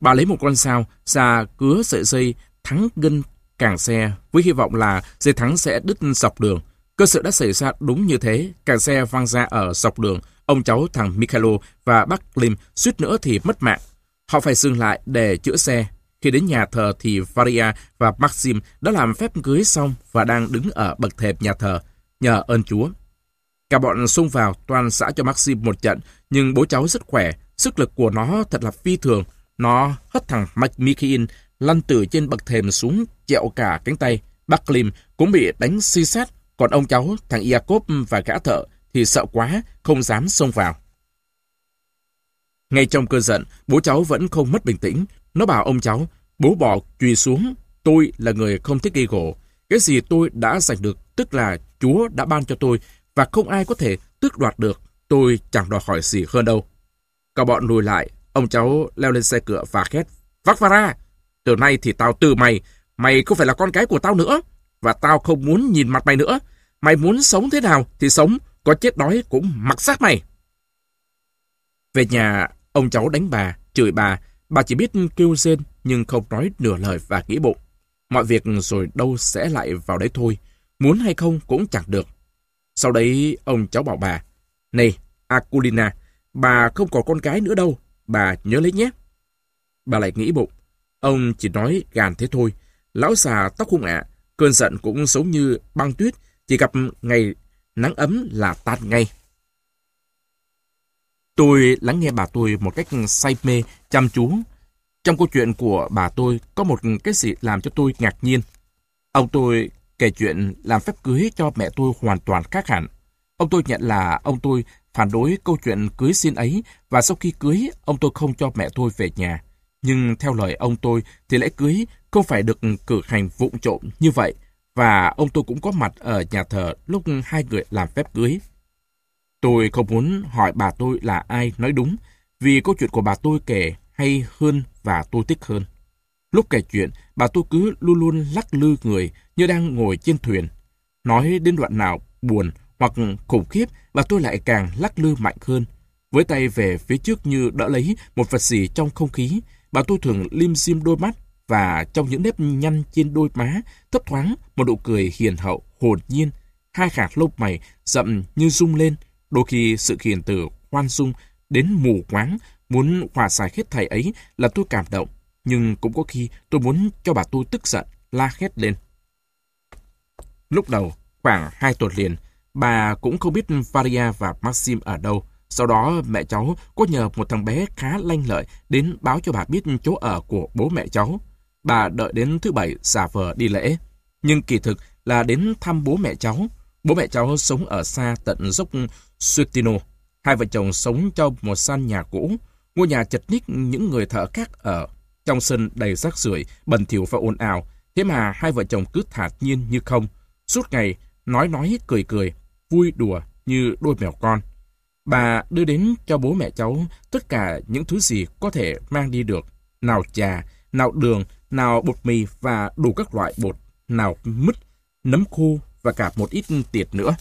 Bà lấy một con sao ra cứa sợi dây thắng gân càng xe với hy vọng là dây thắng sẽ đứt dọc đường. Cơ sự đã xảy ra đúng như thế, Cả xe văng ra ở dọc đường. Ông cháu thằng Mikhailo và bác Lim suýt nữa thì mất mạng. Họ phải dừng lại để chữa xe. Khi đến nhà thờ thì Varia và Maxim đã làm phép cưới xong và đang đứng ở bậc thềm nhà thờ, nhờ ơn Chúa. Cả bọn xung vào toàn xã cho Maxim một trận, nhưng bố cháu rất khỏe, sức lực của nó thật là phi thường. Nó hất thằng Mike Mikhail lăn từ trên bậc thềm xuống chẹo cả cánh tay. Bác Lim cũng bị đánh si sát, còn ông cháu, thằng Iacob và gã thợ thì sợ quá, không dám xông vào. Ngay trong cơn giận, bố cháu vẫn không mất bình tĩnh. Nó bảo ông cháu, bố bỏ chùy xuống, tôi là người không thích gây gỗ. Cái gì tôi đã giành được, tức là Chúa đã ban cho tôi, và không ai có thể tước đoạt được. Tôi chẳng đòi hỏi gì hơn đâu. Cả bọn lùi lại, ông cháu leo lên xe cửa và khét. Vác ra! Từ nay thì tao từ mày, mày không phải là con cái của tao nữa. Và tao không muốn nhìn mặt mày nữa. Mày muốn sống thế nào thì sống, có chết đói cũng mặc xác mày. Về nhà, ông cháu đánh bà, chửi bà. Bà chỉ biết kêu rên nhưng không nói nửa lời và nghĩ bụng. Mọi việc rồi đâu sẽ lại vào đấy thôi. Muốn hay không cũng chẳng được. Sau đấy, ông cháu bảo bà, Này, Akulina, bà không còn con cái nữa đâu. Bà nhớ lấy nhé. Bà lại nghĩ bụng. Ông chỉ nói gàn thế thôi. Lão già tóc hung ạ, cơn giận cũng giống như băng tuyết, chỉ gặp ngày nắng ấm là tan ngay. Tôi lắng nghe bà tôi một cách say mê, chăm chú. Trong câu chuyện của bà tôi có một cái gì làm cho tôi ngạc nhiên. Ông tôi kể chuyện làm phép cưới cho mẹ tôi hoàn toàn khác hẳn. Ông tôi nhận là ông tôi phản đối câu chuyện cưới xin ấy và sau khi cưới, ông tôi không cho mẹ tôi về nhà. Nhưng theo lời ông tôi thì lễ cưới không phải được cử hành vụng trộm như vậy và ông tôi cũng có mặt ở nhà thờ lúc hai người làm phép cưới. Tôi không muốn hỏi bà tôi là ai nói đúng, vì câu chuyện của bà tôi kể hay hơn và tôi thích hơn. Lúc kể chuyện, bà tôi cứ luôn luôn lắc lư người như đang ngồi trên thuyền. Nói đến đoạn nào buồn hoặc khủng khiếp, bà tôi lại càng lắc lư mạnh hơn. Với tay về phía trước như đỡ lấy một vật gì trong không khí, bà tôi thường lim dim đôi mắt và trong những nếp nhăn trên đôi má thấp thoáng một nụ cười hiền hậu, hồn nhiên. Hai khạc lông mày rậm như rung lên, đôi khi sự hiền từ khoan dung đến mù quáng muốn hòa giải hết thầy ấy là tôi cảm động, nhưng cũng có khi tôi muốn cho bà tôi tức giận, la hét lên. Lúc đầu, khoảng hai tuần liền, bà cũng không biết Varia và Maxim ở đâu. Sau đó mẹ cháu có nhờ một thằng bé khá lanh lợi đến báo cho bà biết chỗ ở của bố mẹ cháu. Bà đợi đến thứ bảy giả vờ đi lễ. Nhưng kỳ thực là đến thăm bố mẹ cháu. Bố mẹ cháu sống ở xa tận dốc Suetino. Hai vợ chồng sống trong một gian nhà cũ. Ngôi nhà chật ních những người thợ khác ở. Trong sân đầy rác rưởi, bẩn thỉu và ồn ào. Thế mà hai vợ chồng cứ thản nhiên như không. Suốt ngày nói nói cười cười, vui đùa như đôi mèo con. Bà đưa đến cho bố mẹ cháu tất cả những thứ gì có thể mang đi được. Nào trà, nào đường, nào bột mì và đủ các loại bột, nào mứt, nấm khô và cả một ít tiệt nữa.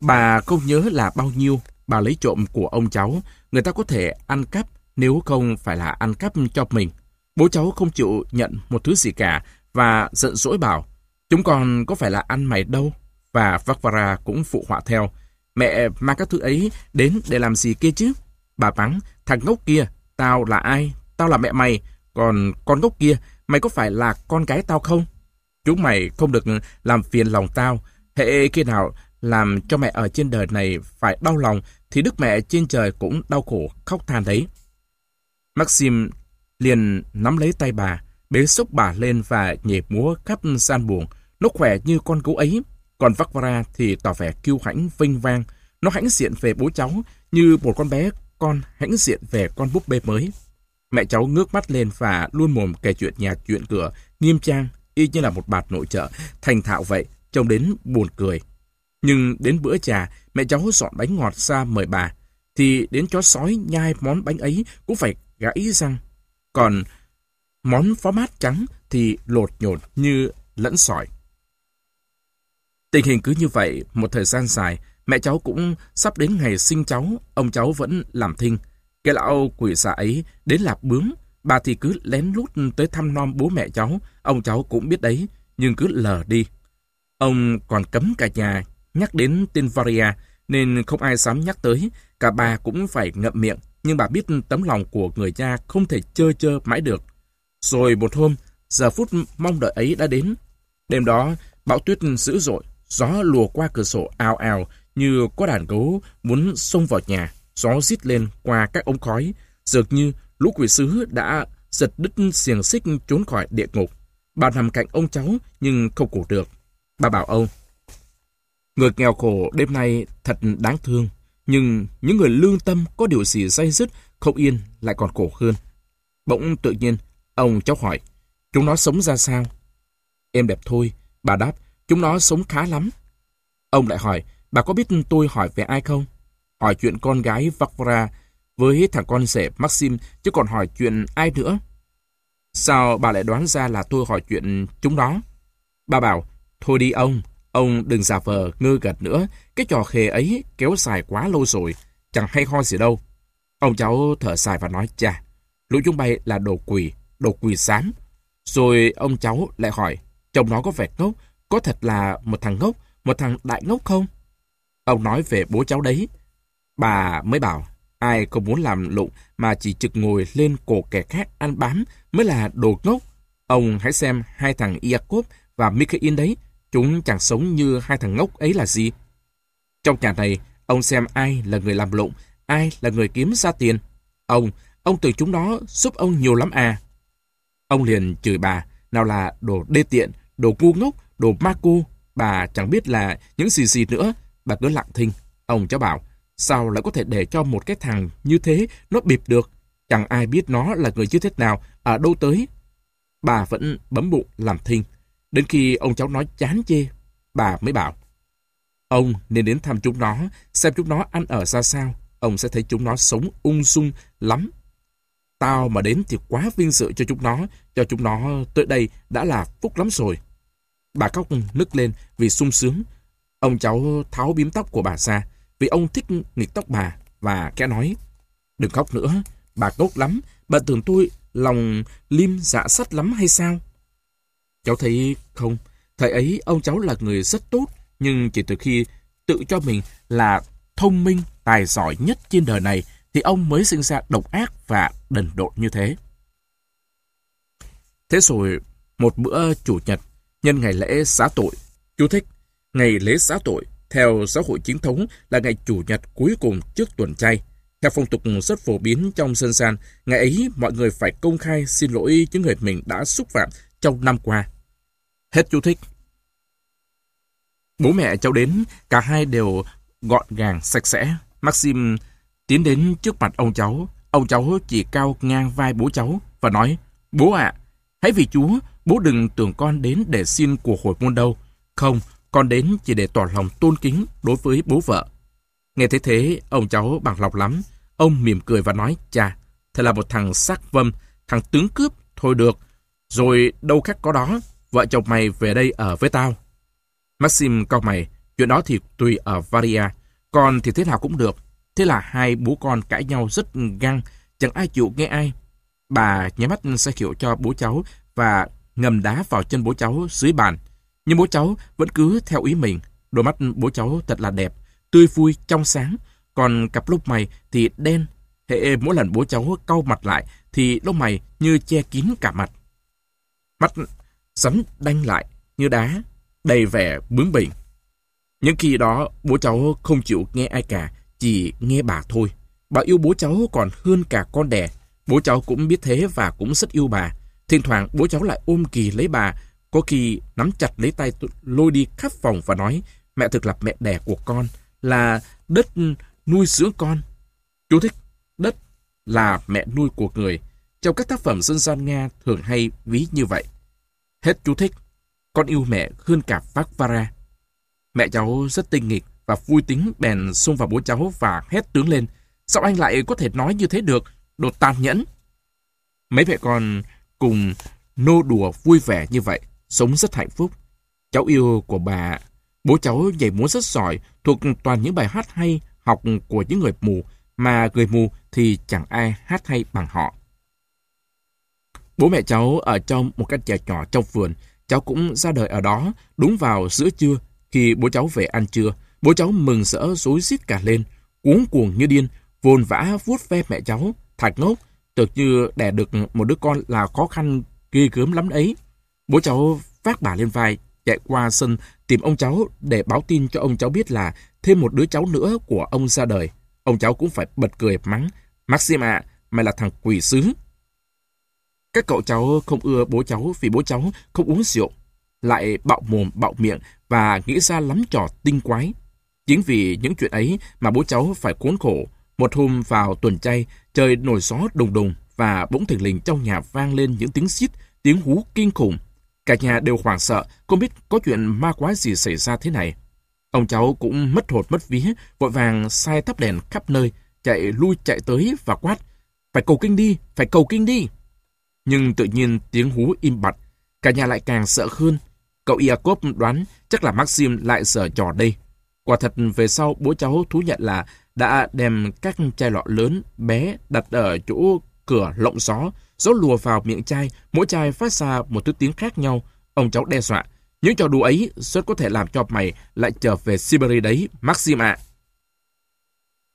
Bà không nhớ là bao nhiêu bà lấy trộm của ông cháu, người ta có thể ăn cắp nếu không phải là ăn cắp cho mình. Bố cháu không chịu nhận một thứ gì cả và giận dỗi bảo, chúng còn có phải là ăn mày đâu. Và Vakvara cũng phụ họa theo, mẹ mang các thứ ấy đến để làm gì kia chứ? Bà mắng, thằng ngốc kia, tao là ai? Tao là mẹ mày, còn con ngốc kia, mày có phải là con gái tao không? Chúng mày không được làm phiền lòng tao. Hệ khi nào làm cho mẹ ở trên đời này phải đau lòng, thì đức mẹ trên trời cũng đau khổ, khóc than đấy. Maxim liền nắm lấy tay bà, bế xúc bà lên và nhảy múa khắp gian buồn. Nó khỏe như con gấu ấy. Còn Vakvara thì tỏ vẻ kiêu hãnh vinh vang. Nó hãnh diện về bố cháu như một con bé con hãnh diện về con búp bê mới. Mẹ cháu ngước mắt lên và luôn mồm kể chuyện nhà chuyện cửa, nghiêm trang, y như là một bạt nội trợ, thành thạo vậy, trông đến buồn cười. Nhưng đến bữa trà, mẹ cháu dọn bánh ngọt ra mời bà, thì đến chó sói nhai món bánh ấy cũng phải gãy răng. Còn món phó mát trắng thì lột nhột như lẫn sỏi. Tình hình cứ như vậy, một thời gian dài, mẹ cháu cũng sắp đến ngày sinh cháu, ông cháu vẫn làm thinh. Cái lão quỷ xà ấy đến lạp bướm, bà thì cứ lén lút tới thăm non bố mẹ cháu, ông cháu cũng biết đấy, nhưng cứ lờ đi. Ông còn cấm cả nhà nhắc đến tên Varia, nên không ai dám nhắc tới, cả bà cũng phải ngậm miệng, nhưng bà biết tấm lòng của người cha không thể chơi chơ mãi được. Rồi một hôm, giờ phút mong đợi ấy đã đến. Đêm đó, bão tuyết dữ dội, gió lùa qua cửa sổ ào ào như có đàn gấu muốn xông vào nhà. Gió rít lên qua các ống khói, dường như lũ quỷ sứ đã giật đứt xiềng xích trốn khỏi địa ngục. Bà nằm cạnh ông cháu nhưng không cổ được. Bà bảo ông, Người nghèo khổ đêm nay thật đáng thương, nhưng những người lương tâm có điều gì dây dứt, không yên lại còn khổ hơn. Bỗng tự nhiên, ông cháu hỏi, chúng nó sống ra sao? Em đẹp thôi, bà đáp, chúng nó sống khá lắm. Ông lại hỏi, bà có biết tôi hỏi về ai không? Hỏi chuyện con gái Vakvara với thằng con rể Maxim, chứ còn hỏi chuyện ai nữa? Sao bà lại đoán ra là tôi hỏi chuyện chúng nó? Bà bảo, thôi đi ông, ông đừng giả vờ ngơ gật nữa, cái trò khề ấy kéo dài quá lâu rồi, chẳng hay ho gì đâu. Ông cháu thở dài và nói, chà, lũ chúng bay là đồ quỷ, đồ quỷ xám. Rồi ông cháu lại hỏi, chồng nó có vẻ ngốc, có thật là một thằng ngốc, một thằng đại ngốc không? Ông nói về bố cháu đấy. Bà mới bảo, ai không muốn làm lụng mà chỉ trực ngồi lên cổ kẻ khác ăn bám mới là đồ ngốc. Ông hãy xem hai thằng Iacob và Mikhail đấy, chúng chẳng sống như hai thằng ngốc ấy là gì. Trong nhà này, ông xem ai là người làm lụng, ai là người kiếm ra tiền. Ông, ông từ chúng đó giúp ông nhiều lắm à. Ông liền chửi bà, nào là đồ đê tiện, đồ ngu ngốc, đồ ma cô. Bà chẳng biết là những gì gì nữa, bà cứ lặng thinh. Ông cháu bảo, sao lại có thể để cho một cái thằng như thế nó bịp được? Chẳng ai biết nó là người như thế nào, ở đâu tới. Bà vẫn bấm bụng làm thinh. Đến khi ông cháu nói chán chê, bà mới bảo. Ông nên đến thăm chúng nó, xem chúng nó ăn ở ra sao. Ông sẽ thấy chúng nó sống ung dung lắm. Tao mà đến thì quá vinh sự cho chúng nó, cho chúng nó tới đây đã là phúc lắm rồi. Bà khóc nức lên vì sung sướng. Ông cháu tháo biếm tóc của bà ra, vì ông thích nghịch tóc bà, và kẽ nói, đừng khóc nữa, bà ngốc lắm, bà tưởng tôi lòng lim dạ sắt lắm hay sao? Cháu thấy không, thời ấy ông cháu là người rất tốt, nhưng chỉ từ khi tự cho mình là thông minh, tài giỏi nhất trên đời này, thì ông mới sinh ra độc ác và đần độn như thế. Thế rồi, một bữa chủ nhật, nhân ngày lễ xá tội, chú thích, ngày lễ xá tội, theo giáo hội chính thống là ngày chủ nhật cuối cùng trước tuần chay. Theo phong tục rất phổ biến trong dân gian, ngày ấy mọi người phải công khai xin lỗi những người mình đã xúc phạm trong năm qua. Hết chú thích. Bố mẹ cháu đến, cả hai đều gọn gàng, sạch sẽ. Maxim tiến đến trước mặt ông cháu. Ông cháu chỉ cao ngang vai bố cháu và nói, Bố ạ, hãy vì Chúa, bố đừng tưởng con đến để xin của hồi môn đâu. Không, con đến chỉ để tỏ lòng tôn kính đối với bố vợ. Nghe thấy thế, ông cháu bằng lòng lắm. Ông mỉm cười và nói, cha thật là một thằng sắc vâm, thằng tướng cướp, thôi được. Rồi đâu khác có đó, vợ chồng mày về đây ở với tao. Maxim cau mày, chuyện đó thì tùy ở Varia, còn thì thế nào cũng được. Thế là hai bố con cãi nhau rất găng, chẳng ai chịu nghe ai. Bà nhắm mắt sẽ hiểu cho bố cháu và ngầm đá vào chân bố cháu dưới bàn. Nhưng bố cháu vẫn cứ theo ý mình. Đôi mắt bố cháu thật là đẹp, tươi vui, trong sáng. Còn cặp lông mày thì đen. Hệ mỗi lần bố cháu cau mặt lại thì lông mày như che kín cả mặt. Mắt sắn đanh lại như đá, đầy vẻ bướng bỉnh. Những khi đó bố cháu không chịu nghe ai cả, chỉ nghe bà thôi. Bà yêu bố cháu còn hơn cả con đẻ. Bố cháu cũng biết thế và cũng rất yêu bà. Thỉnh thoảng bố cháu lại ôm kỳ lấy bà, có kỳ nắm chặt lấy tay lôi đi khắp phòng và nói mẹ thực là mẹ đẻ của con, là đất nuôi dưỡng con. Chú thích, đất là mẹ nuôi của người. Trong các tác phẩm dân gian Nga thường hay ví như vậy. Hết chú thích, con yêu mẹ hơn cả Vara. Mẹ cháu rất tinh nghịch và vui tính bèn xung vào bố cháu và hét tướng lên. Sao anh lại có thể nói như thế được? đột tàn nhẫn. Mấy mẹ con cùng nô đùa vui vẻ như vậy, sống rất hạnh phúc. Cháu yêu của bà, bố cháu nhảy múa rất giỏi, thuộc toàn những bài hát hay, học của những người mù, mà người mù thì chẳng ai hát hay bằng họ. Bố mẹ cháu ở trong một căn nhà nhỏ trong vườn, cháu cũng ra đời ở đó, đúng vào giữa trưa, khi bố cháu về ăn trưa. Bố cháu mừng rỡ rối rít cả lên, cuống cuồng như điên, vồn vã vuốt ve mẹ cháu, thạch ngốc, tưởng như đẻ được một đứa con là khó khăn ghê gớm lắm ấy. Bố cháu vác bà lên vai, chạy qua sân tìm ông cháu để báo tin cho ông cháu biết là thêm một đứa cháu nữa của ông ra đời. Ông cháu cũng phải bật cười mắng. Maxim ạ, mày là thằng quỷ sứ. Các cậu cháu không ưa bố cháu vì bố cháu không uống rượu, lại bạo mồm bạo miệng và nghĩ ra lắm trò tinh quái. Chính vì những chuyện ấy mà bố cháu phải cuốn khổ. Một hôm vào tuần chay, trời nổi gió đùng đùng và bỗng thình lình trong nhà vang lên những tiếng xít, tiếng hú kinh khủng. Cả nhà đều hoảng sợ, không biết có chuyện ma quái gì xảy ra thế này. Ông cháu cũng mất hột mất vía, vội vàng sai thắp đèn khắp nơi, chạy lui chạy tới và quát. Phải cầu kinh đi, phải cầu kinh đi. Nhưng tự nhiên tiếng hú im bặt, cả nhà lại càng sợ hơn. Cậu Iacob đoán chắc là Maxim lại sợ trò đây. Quả thật về sau bố cháu thú nhận là đã đem các chai lọ lớn, bé đặt ở chỗ cửa lộng gió. Gió lùa vào miệng chai, mỗi chai phát ra một thứ tiếng khác nhau. Ông cháu đe dọa. Những trò đùa ấy rất có thể làm cho mày lại trở về Siberia đấy, Maxim ạ.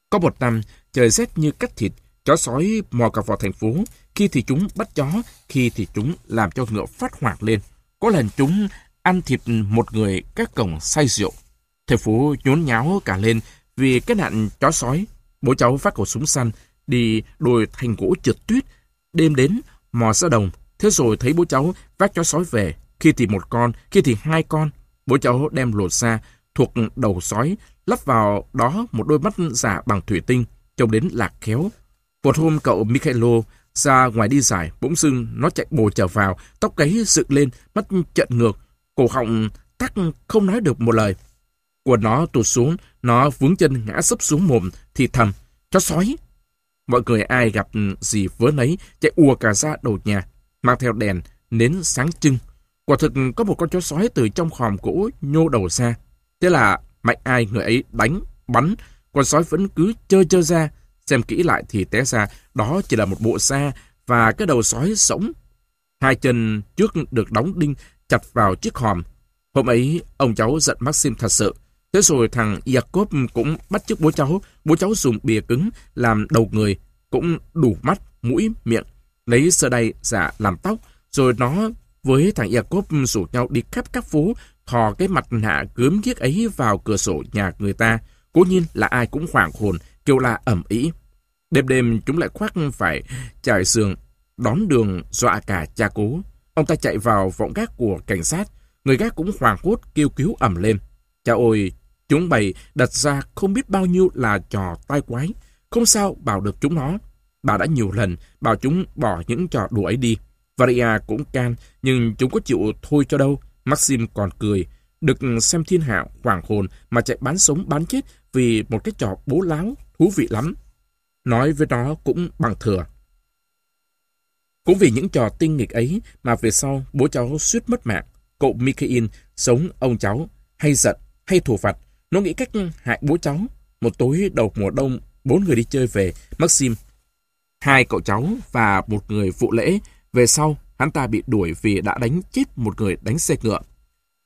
Có một năm, trời rét như cắt thịt, chó sói mò cả vào thành phố. Khi thì chúng bắt chó, khi thì chúng làm cho ngựa phát hoảng lên. Có lần chúng ăn thịt một người các cổng say rượu. thành phố nhốn nháo cả lên vì cái nạn chó sói. Bố cháu phát khẩu súng săn, đi đồi thành gỗ trượt tuyết. Đêm đến, mò ra đồng. Thế rồi thấy bố cháu vác chó sói về. Khi thì một con, khi thì hai con. Bố cháu đem lột ra, thuộc đầu sói, lắp vào đó một đôi mắt giả bằng thủy tinh, trông đến lạc khéo. Một hôm cậu Michaelo ra ngoài đi giải, bỗng dưng nó chạy bồ trở vào, tóc gáy dựng lên, mắt trợn ngược, cổ họng tắc không nói được một lời. Quần nó tụt xuống, nó vướng chân ngã sấp xuống mồm, thì thầm, chó sói. Mọi người ai gặp ừ, gì vớ nấy, chạy ùa cả ra đầu nhà, mang theo đèn, nến sáng trưng. Quả thực ừ, có một con chó sói từ trong khòm gỗ nhô đầu ra. Thế là mạnh ai người ấy đánh, bắn, con sói vẫn cứ chơi chơi ra. Xem kỹ lại thì té ra đó chỉ là một bộ da và cái đầu sói sống. Hai chân trước được đóng đinh chặt vào chiếc hòm. Hôm ấy, ông cháu giận Maxim thật sự. Thế rồi thằng Jacob cũng bắt chước bố cháu. Bố cháu dùng bìa cứng làm đầu người, cũng đủ mắt, mũi, miệng. Lấy sơ đay giả làm tóc, rồi nó với thằng Jacob rủ nhau đi khắp các phố, thò cái mặt nạ gớm ghiếc ấy vào cửa sổ nhà người ta. Cố nhiên là ai cũng hoảng hồn, kêu la ẩm ý. Đêm đêm chúng lại khoác phải trải giường, đón đường dọa cả cha cố. Ông ta chạy vào vọng gác của cảnh sát, người gác cũng hoảng hốt kêu cứu ẩm lên. Cha ôi, chúng bày đặt ra không biết bao nhiêu là trò tai quái, không sao bảo được chúng nó. Bà đã nhiều lần bảo chúng bỏ những trò đùa ấy đi. Varia cũng can, nhưng chúng có chịu thôi cho đâu. Maxim còn cười. Được xem thiên hạ hoàng hồn mà chạy bán sống bán chết vì một cái trò bố láo, thú vị lắm. Nói với nó cũng bằng thừa. Cũng vì những trò tinh nghịch ấy mà về sau bố cháu suýt mất mạng. Cậu Mikhail sống ông cháu, hay giận, hay thù phạt. Nó nghĩ cách hại bố cháu. Một tối đầu mùa đông, bốn người đi chơi về, Maxim, hai cậu cháu và một người phụ lễ. Về sau, hắn ta bị đuổi vì đã đánh chết một người đánh xe ngựa.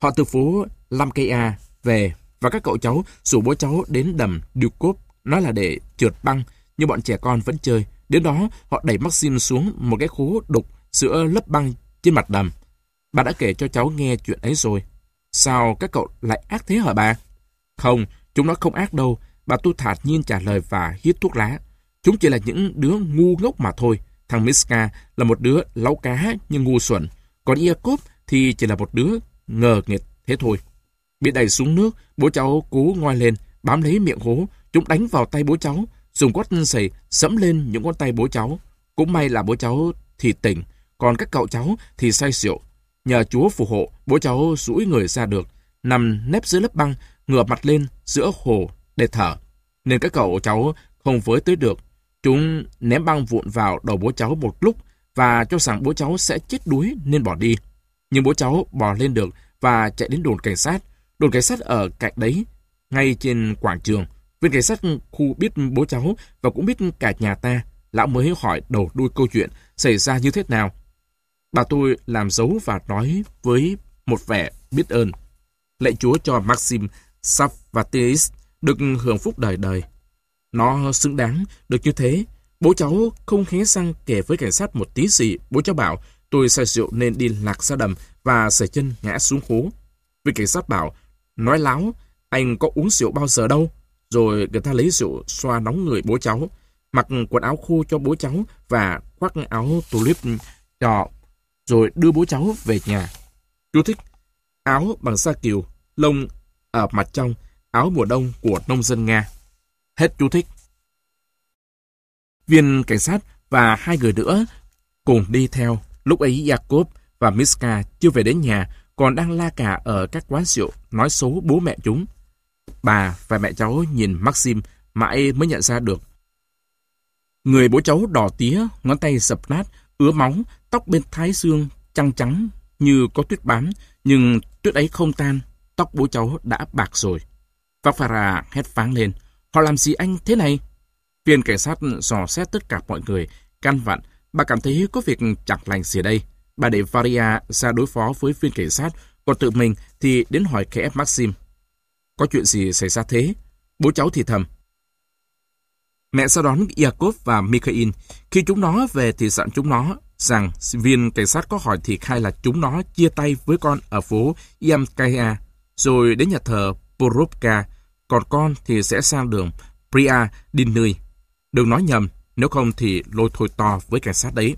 Họ từ phố Lamkea về và các cậu cháu rủ bố cháu đến đầm Dukop nói là để trượt băng, nhưng bọn trẻ con vẫn chơi. Đến đó, họ đẩy Maxim xuống một cái khố đục giữa lớp băng trên mặt đầm. Bà đã kể cho cháu nghe chuyện ấy rồi. Sao các cậu lại ác thế hả bà? Không, chúng nó không ác đâu. Bà tu thản nhiên trả lời và hít thuốc lá. Chúng chỉ là những đứa ngu ngốc mà thôi. Thằng Miska là một đứa láu cá nhưng ngu xuẩn. Còn Iacob thì chỉ là một đứa ngờ nghịch thế thôi. Bị đẩy xuống nước, bố cháu cố ngoi lên, bám lấy miệng hố. Chúng đánh vào tay bố cháu, dùng quát sầy sẫm lên những con tay bố cháu. Cũng may là bố cháu thì tỉnh, còn các cậu cháu thì say rượu. Nhờ Chúa phù hộ, bố cháu rũi người ra được, nằm nép dưới lớp băng, ngửa mặt lên giữa hồ để thở. Nên các cậu cháu không với tới được. Chúng ném băng vụn vào đầu bố cháu một lúc và cho rằng bố cháu sẽ chết đuối nên bỏ đi. Nhưng bố cháu bò lên được và chạy đến đồn cảnh sát. Đồn cảnh sát ở cạnh đấy, ngay trên quảng trường. Viên cảnh sát khu biết bố cháu và cũng biết cả nhà ta. Lão mới hỏi đầu đuôi câu chuyện xảy ra như thế nào. Bà tôi làm dấu và nói với một vẻ biết ơn. Lạy Chúa cho Maxim Savvatis được hưởng phúc đời đời. Nó xứng đáng được như thế. Bố cháu không hé răng kể với cảnh sát một tí gì. Bố cháu bảo tôi say rượu nên đi lạc ra đầm và sẩy chân ngã xuống hố. Vì cảnh sát bảo, nói láo, anh có uống rượu bao giờ đâu. Rồi người ta lấy rượu xoa nóng người bố cháu, mặc quần áo khô cho bố cháu và khoác áo tulip cho, rồi đưa bố cháu về nhà. Chú thích, áo bằng sa kiều, lông ở mặt trong, áo mùa đông của nông dân Nga. Hết chú thích. Viên cảnh sát và hai người nữa cùng đi theo. Lúc ấy Jacob và Miska chưa về đến nhà, còn đang la cà ở các quán rượu, nói xấu bố mẹ chúng. Bà và mẹ cháu nhìn Maxim mãi mới nhận ra được. Người bố cháu đỏ tía, ngón tay sập nát, ứa máu, tóc bên thái xương, trăng trắng như có tuyết bám, nhưng tuyết ấy không tan, tóc bố cháu đã bạc rồi. Vafara hét phán lên. Họ làm gì anh thế này? Viên cảnh sát dò xét tất cả mọi người, căn vặn. Bà cảm thấy có việc chẳng lành gì đây. Bà để Varia ra đối phó với viên cảnh sát, còn tự mình thì đến hỏi kẻ Maxim. Có chuyện gì xảy ra thế? Bố cháu thì thầm. Mẹ sau đón Yakov và Mikhail. Khi chúng nó về thì dặn chúng nó rằng viên cảnh sát có hỏi thì khai là chúng nó chia tay với con ở phố Yamkaya, rồi đến nhà thờ Porubka, còn con thì sẽ sang đường Priya Dinui. Đừng nói nhầm, nếu không thì lôi thôi to với cảnh sát đấy.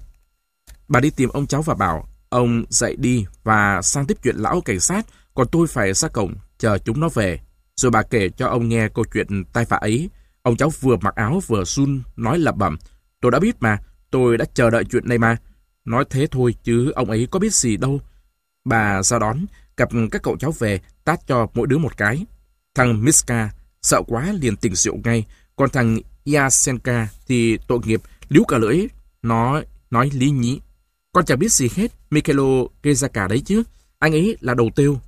Bà đi tìm ông cháu và bảo, ông dậy đi và sang tiếp chuyện lão cảnh sát, còn tôi phải ra cổng chờ chúng nó về. Rồi bà kể cho ông nghe câu chuyện tai vạ ấy. Ông cháu vừa mặc áo vừa run nói lẩm bẩm. Tôi đã biết mà, tôi đã chờ đợi chuyện này mà. Nói thế thôi chứ ông ấy có biết gì đâu. Bà ra đón, cặp các cậu cháu về, tát cho mỗi đứa một cái. Thằng Miska sợ quá liền tỉnh rượu ngay, còn thằng Yasenka thì tội nghiệp, líu cả lưỡi, nó nói lý nhí. Con chẳng biết gì hết, Michelo gây ra cả đấy chứ. Anh ấy là đầu tiêu.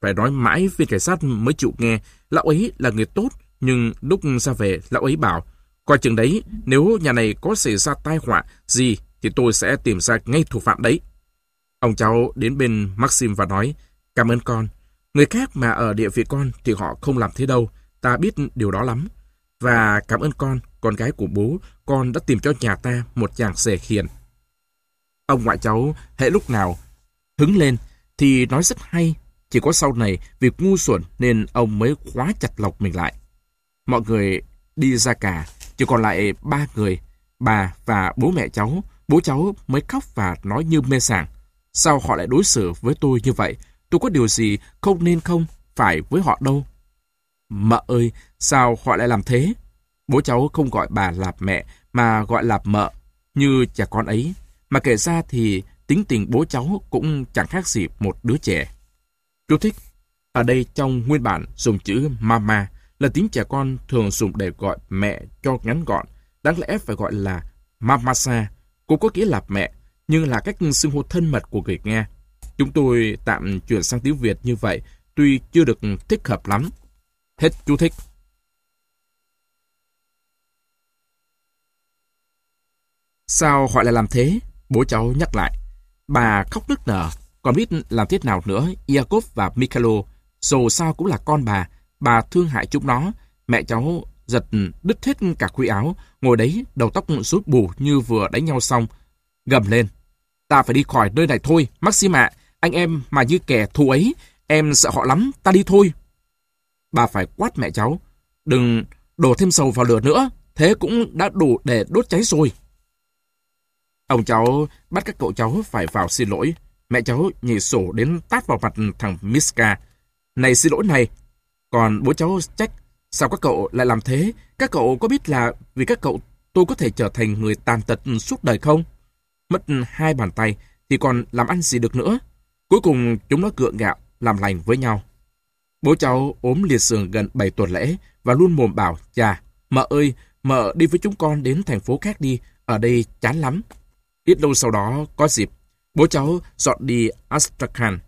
Phải nói mãi viên cảnh sát mới chịu nghe, lão ấy là người tốt, nhưng lúc ra về, lão ấy bảo, coi chừng đấy, nếu nhà này có xảy ra tai họa gì, thì tôi sẽ tìm ra ngay thủ phạm đấy. Ông cháu đến bên Maxim và nói, cảm ơn con. Người khác mà ở địa vị con thì họ không làm thế đâu, ta biết điều đó lắm. Và cảm ơn con, con gái của bố, con đã tìm cho nhà ta một chàng rể hiền. Ông ngoại cháu, hệ lúc nào hứng lên, thì nói rất hay. Chỉ có sau này, vì ngu xuẩn nên ông mới khóa chặt lọc mình lại. Mọi người đi ra cả, chỉ còn lại ba người, bà và bố mẹ cháu. Bố cháu mới khóc và nói như mê sảng. Sao họ lại đối xử với tôi như vậy? Tôi có điều gì không nên không phải với họ đâu. Mợ ơi, sao họ lại làm thế? Bố cháu không gọi bà là mẹ mà gọi là mợ, như trẻ con ấy. Mà kể ra thì tính tình bố cháu cũng chẳng khác gì một đứa trẻ. Chú thích. Ở đây trong nguyên bản dùng chữ mama là tiếng trẻ con thường dùng để gọi mẹ cho ngắn gọn. Đáng lẽ phải gọi là mamasa, cũng có nghĩa là mẹ, nhưng là cách xưng hô thân mật của người nga. Chúng tôi tạm chuyển sang tiếng Việt như vậy, tuy chưa được thích hợp lắm. Hết chú thích. Sao họ lại làm thế? Bố cháu nhắc lại. Bà khóc nức nở, còn biết làm thế nào nữa, Iacob và Mikhailo, dù sao cũng là con bà, bà thương hại chúng nó. Mẹ cháu giật đứt hết cả khuy áo, ngồi đấy, đầu tóc rối bù như vừa đánh nhau xong. Gầm lên. Ta phải đi khỏi nơi này thôi, Maxim ạ. Anh em mà như kẻ thù ấy, em sợ họ lắm, ta đi thôi. Bà phải quát mẹ cháu. Đừng đổ thêm dầu vào lửa nữa, thế cũng đã đủ để đốt cháy rồi. Ông cháu bắt các cậu cháu phải vào xin lỗi. Mẹ cháu nhảy sổ đến tát vào mặt thằng Miska. Này xin lỗi này. Còn bố cháu trách, sao các cậu lại làm thế? Các cậu có biết là vì các cậu tôi có thể trở thành người tàn tật suốt đời không? Mất hai bàn tay thì còn làm ăn gì được nữa. Cuối cùng chúng nó cựa gạo, làm lành với nhau. Bố cháu ốm liệt sườn gần 7 tuần lễ và luôn mồm bảo, cha mợ ơi, mợ đi với chúng con đến thành phố khác đi, ở đây chán lắm. Ít lâu sau đó, có dịp, bố cháu dọn đi Astrakhan.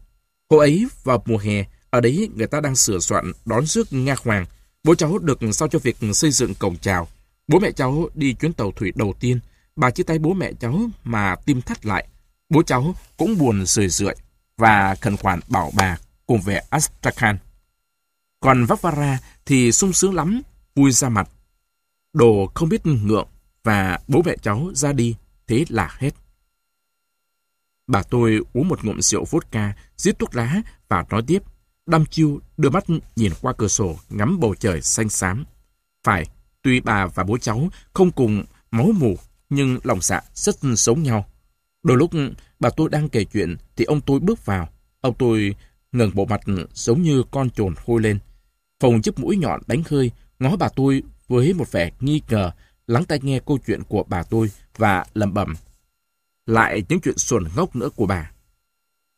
Hôm ấy, vào mùa hè, ở đấy người ta đang sửa soạn đón rước Nga Hoàng. Bố cháu được sao cho việc xây dựng cổng chào. Bố mẹ cháu đi chuyến tàu thủy đầu tiên. Bà chia tay bố mẹ cháu mà tim thắt lại. Bố cháu cũng buồn rười rượi và khẩn khoản bảo bà cùng về Astrakhan. Còn Vavara thì sung sướng lắm, vui ra mặt. Đồ không biết ngượng và bố mẹ cháu ra đi, thế là hết. Bà tôi uống một ngụm rượu vodka, giết thuốc lá và nói tiếp. Đăm chiêu đưa mắt nhìn qua cửa sổ ngắm bầu trời xanh xám. Phải, tuy bà và bố cháu không cùng máu mù, nhưng lòng dạ rất sống nhau. Đôi lúc bà tôi đang kể chuyện thì ông tôi bước vào. Ông tôi ngẩng bộ mặt giống như con trồn hôi lên. Phòng chiếc mũi nhọn đánh hơi, ngó bà tôi với một vẻ nghi ngờ, lắng tai nghe câu chuyện của bà tôi và lẩm bẩm. Lại những chuyện xuẩn ngốc nữa của bà.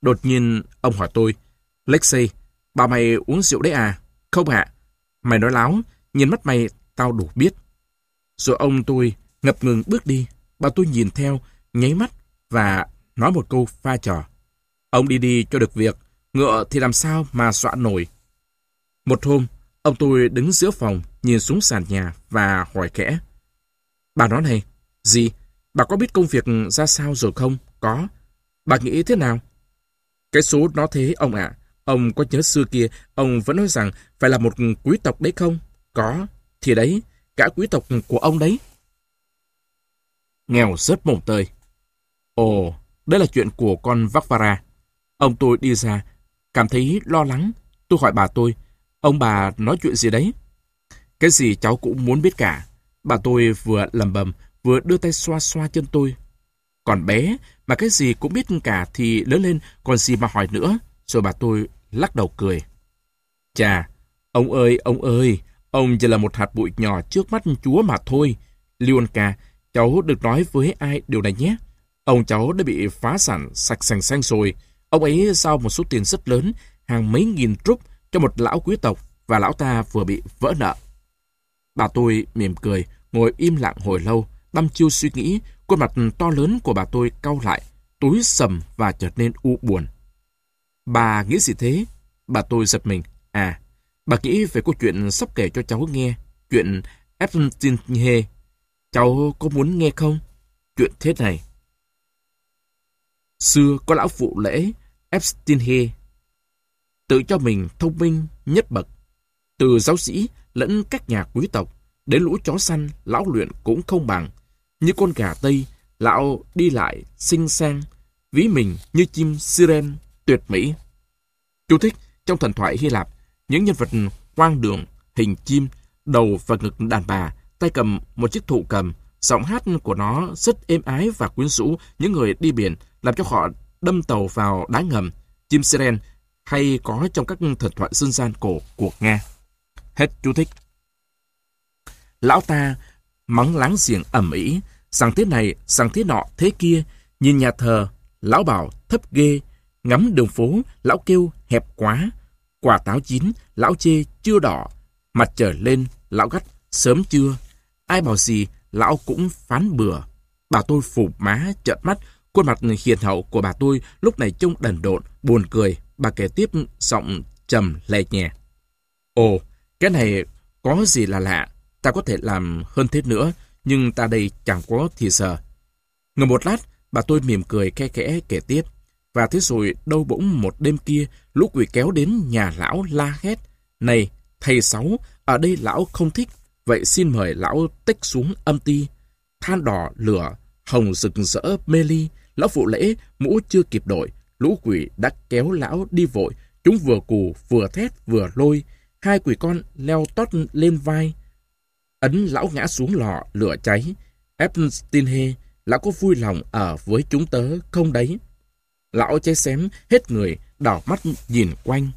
Đột nhiên, ông hỏi tôi, Lexi, bà mày uống rượu đấy à? Không ạ. Mày nói láo, nhìn mắt mày, tao đủ biết. Rồi ông tôi ngập ngừng bước đi. Bà tôi nhìn theo, nháy mắt và nói một câu pha trò. Ông đi đi cho được việc, ngựa thì làm sao mà dọa nổi. Một hôm, ông tôi đứng giữa phòng, nhìn xuống sàn nhà và hỏi khẽ. Bà nói này, gì? Bà có biết công việc ra sao rồi không? Có. Bà nghĩ thế nào? Cái số nó thế ông ạ. Ông có nhớ xưa kia, ông vẫn nói rằng phải là một quý tộc đấy không? Có. Thì đấy, cả quý tộc của ông đấy. Nghèo rớt mồm tơi. Ồ, đây là chuyện của con Vakvara. Ông tôi đi ra, cảm thấy lo lắng. Tôi hỏi bà tôi, ông bà nói chuyện gì đấy? Cái gì cháu cũng muốn biết cả. Bà tôi vừa lầm bầm, vừa đưa tay xoa xoa chân tôi. Còn bé, mà cái gì cũng biết cả thì lớn lên còn gì mà hỏi nữa. Rồi bà tôi lắc đầu cười. Chà, ông ơi, ông ơi, ông chỉ là một hạt bụi nhỏ trước mắt chúa mà thôi. Leonka, cháu được nói với ai điều này nhé. Ông cháu đã bị phá sản sạch sành xanh rồi. Ông ấy giao một số tiền rất lớn, hàng mấy nghìn rúp cho một lão quý tộc và lão ta vừa bị vỡ nợ. Bà tôi mỉm cười, ngồi im lặng hồi lâu, đăm chiêu suy nghĩ, khuôn mặt to lớn của bà tôi cau lại, túi sầm và trở nên u buồn. Bà nghĩ gì thế? Bà tôi giật mình. À, bà nghĩ về câu chuyện sắp kể cho cháu nghe, chuyện Epstein Cháu có muốn nghe không? Chuyện thế này. Xưa có lão phụ lễ Epstein tự cho mình thông minh nhất bậc. Từ giáo sĩ lẫn các nhà quý tộc, đến lũ chó săn, lão luyện cũng không bằng. Như con gà Tây, lão đi lại, xinh sang, ví mình như chim siren tuyệt mỹ. Chú thích, trong thần thoại Hy Lạp, những nhân vật quang đường, hình chim, đầu và ngực đàn bà, tay cầm một chiếc thụ cầm, giọng hát của nó rất êm ái và quyến rũ. Những người đi biển, làm cho họ đâm tàu vào đá ngầm, chim siren hay có trong các thần thoại dân gian cổ của Nga. Hết chú thích. Lão ta mắng láng giềng ẩm ý, rằng thế này, rằng thế nọ, thế kia, nhìn nhà thờ, lão bảo thấp ghê, ngắm đường phố, lão kêu hẹp quá, quả táo chín, lão chê chưa đỏ, mặt trời lên, lão gắt sớm chưa, ai bảo gì, lão cũng phán bừa. Bà tôi phủ má, trợn mắt, khuôn mặt hiền hậu của bà tôi lúc này trông đần độn, buồn cười, bà kể tiếp giọng trầm lè nhẹ. Ồ, cái này có gì là lạ, ta có thể làm hơn thế nữa, nhưng ta đây chẳng có thì giờ. Ngồi một lát, bà tôi mỉm cười khe khẽ kể tiếp. Và thế rồi đâu bỗng một đêm kia, lũ quỷ kéo đến nhà lão la hét. Này, thầy Sáu, ở đây lão không thích, vậy xin mời lão tích xuống âm ti. Than đỏ, lửa, hồng rực rỡ mê ly, lão phụ lễ, mũ chưa kịp đổi, lũ quỷ đã kéo lão đi vội, chúng vừa cù, vừa thét, vừa lôi, hai quỷ con leo tót lên vai. Ấn lão ngã xuống lò, lửa cháy. Epstein lão có vui lòng ở với chúng tớ không đấy? Lão cháy xém, hết người, đỏ mắt nhìn quanh.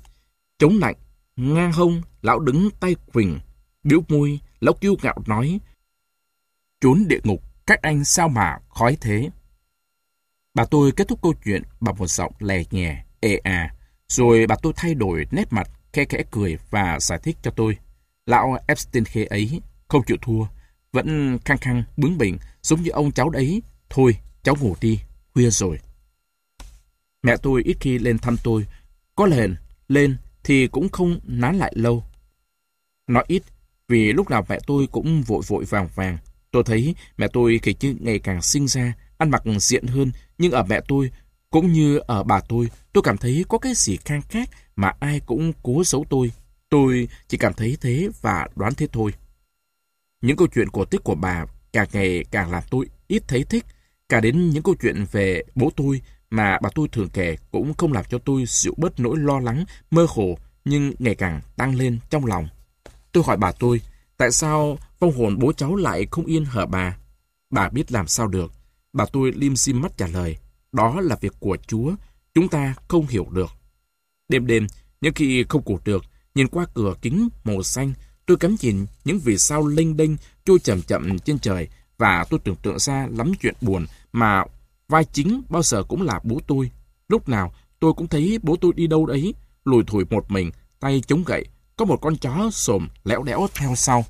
Chống lạnh, ngang hông, lão đứng tay quỳnh, biểu môi, lão kiêu ngạo nói. Trốn địa ngục, các anh sao mà khói thế? Bà tôi kết thúc câu chuyện bằng một giọng lè nhẹ, ê à, rồi bà tôi thay đổi nét mặt, khe khẽ cười và giải thích cho tôi. Lão Epstein khê ấy không chịu thua, vẫn khăng khăng bướng bỉnh giống như ông cháu đấy. Thôi, cháu ngủ đi, khuya rồi. Mẹ tôi ít khi lên thăm tôi, có lần lên thì cũng không nán lại lâu. Nói ít, vì lúc nào mẹ tôi cũng vội vội vàng vàng. Tôi thấy mẹ tôi kể như ngày càng sinh ra, ăn mặc diện hơn, nhưng ở mẹ tôi, cũng như ở bà tôi, tôi cảm thấy có cái gì khang khác mà ai cũng cố giấu tôi. Tôi chỉ cảm thấy thế và đoán thế thôi. Những câu chuyện cổ tích của bà càng ngày càng làm tôi ít thấy thích, cả đến những câu chuyện về bố tôi mà bà tôi thường kể cũng không làm cho tôi dịu bớt nỗi lo lắng, mơ hồ, nhưng ngày càng tăng lên trong lòng. Tôi hỏi bà tôi, tại sao vong hồn bố cháu lại không yên hở bà? Bà biết làm sao được. Bà tôi lim xim mắt trả lời, đó là việc của Chúa, chúng ta không hiểu được. Đêm đêm, những khi không ngủ được, nhìn qua cửa kính màu xanh, tôi cắm nhìn những vì sao lênh đênh trôi chậm chậm trên trời và tôi tưởng tượng ra lắm chuyện buồn mà vai chính bao giờ cũng là bố tôi. Lúc nào tôi cũng thấy bố tôi đi đâu đấy, lùi thủi một mình, tay chống gậy, có một con chó sồm lẽo đẽo theo sau.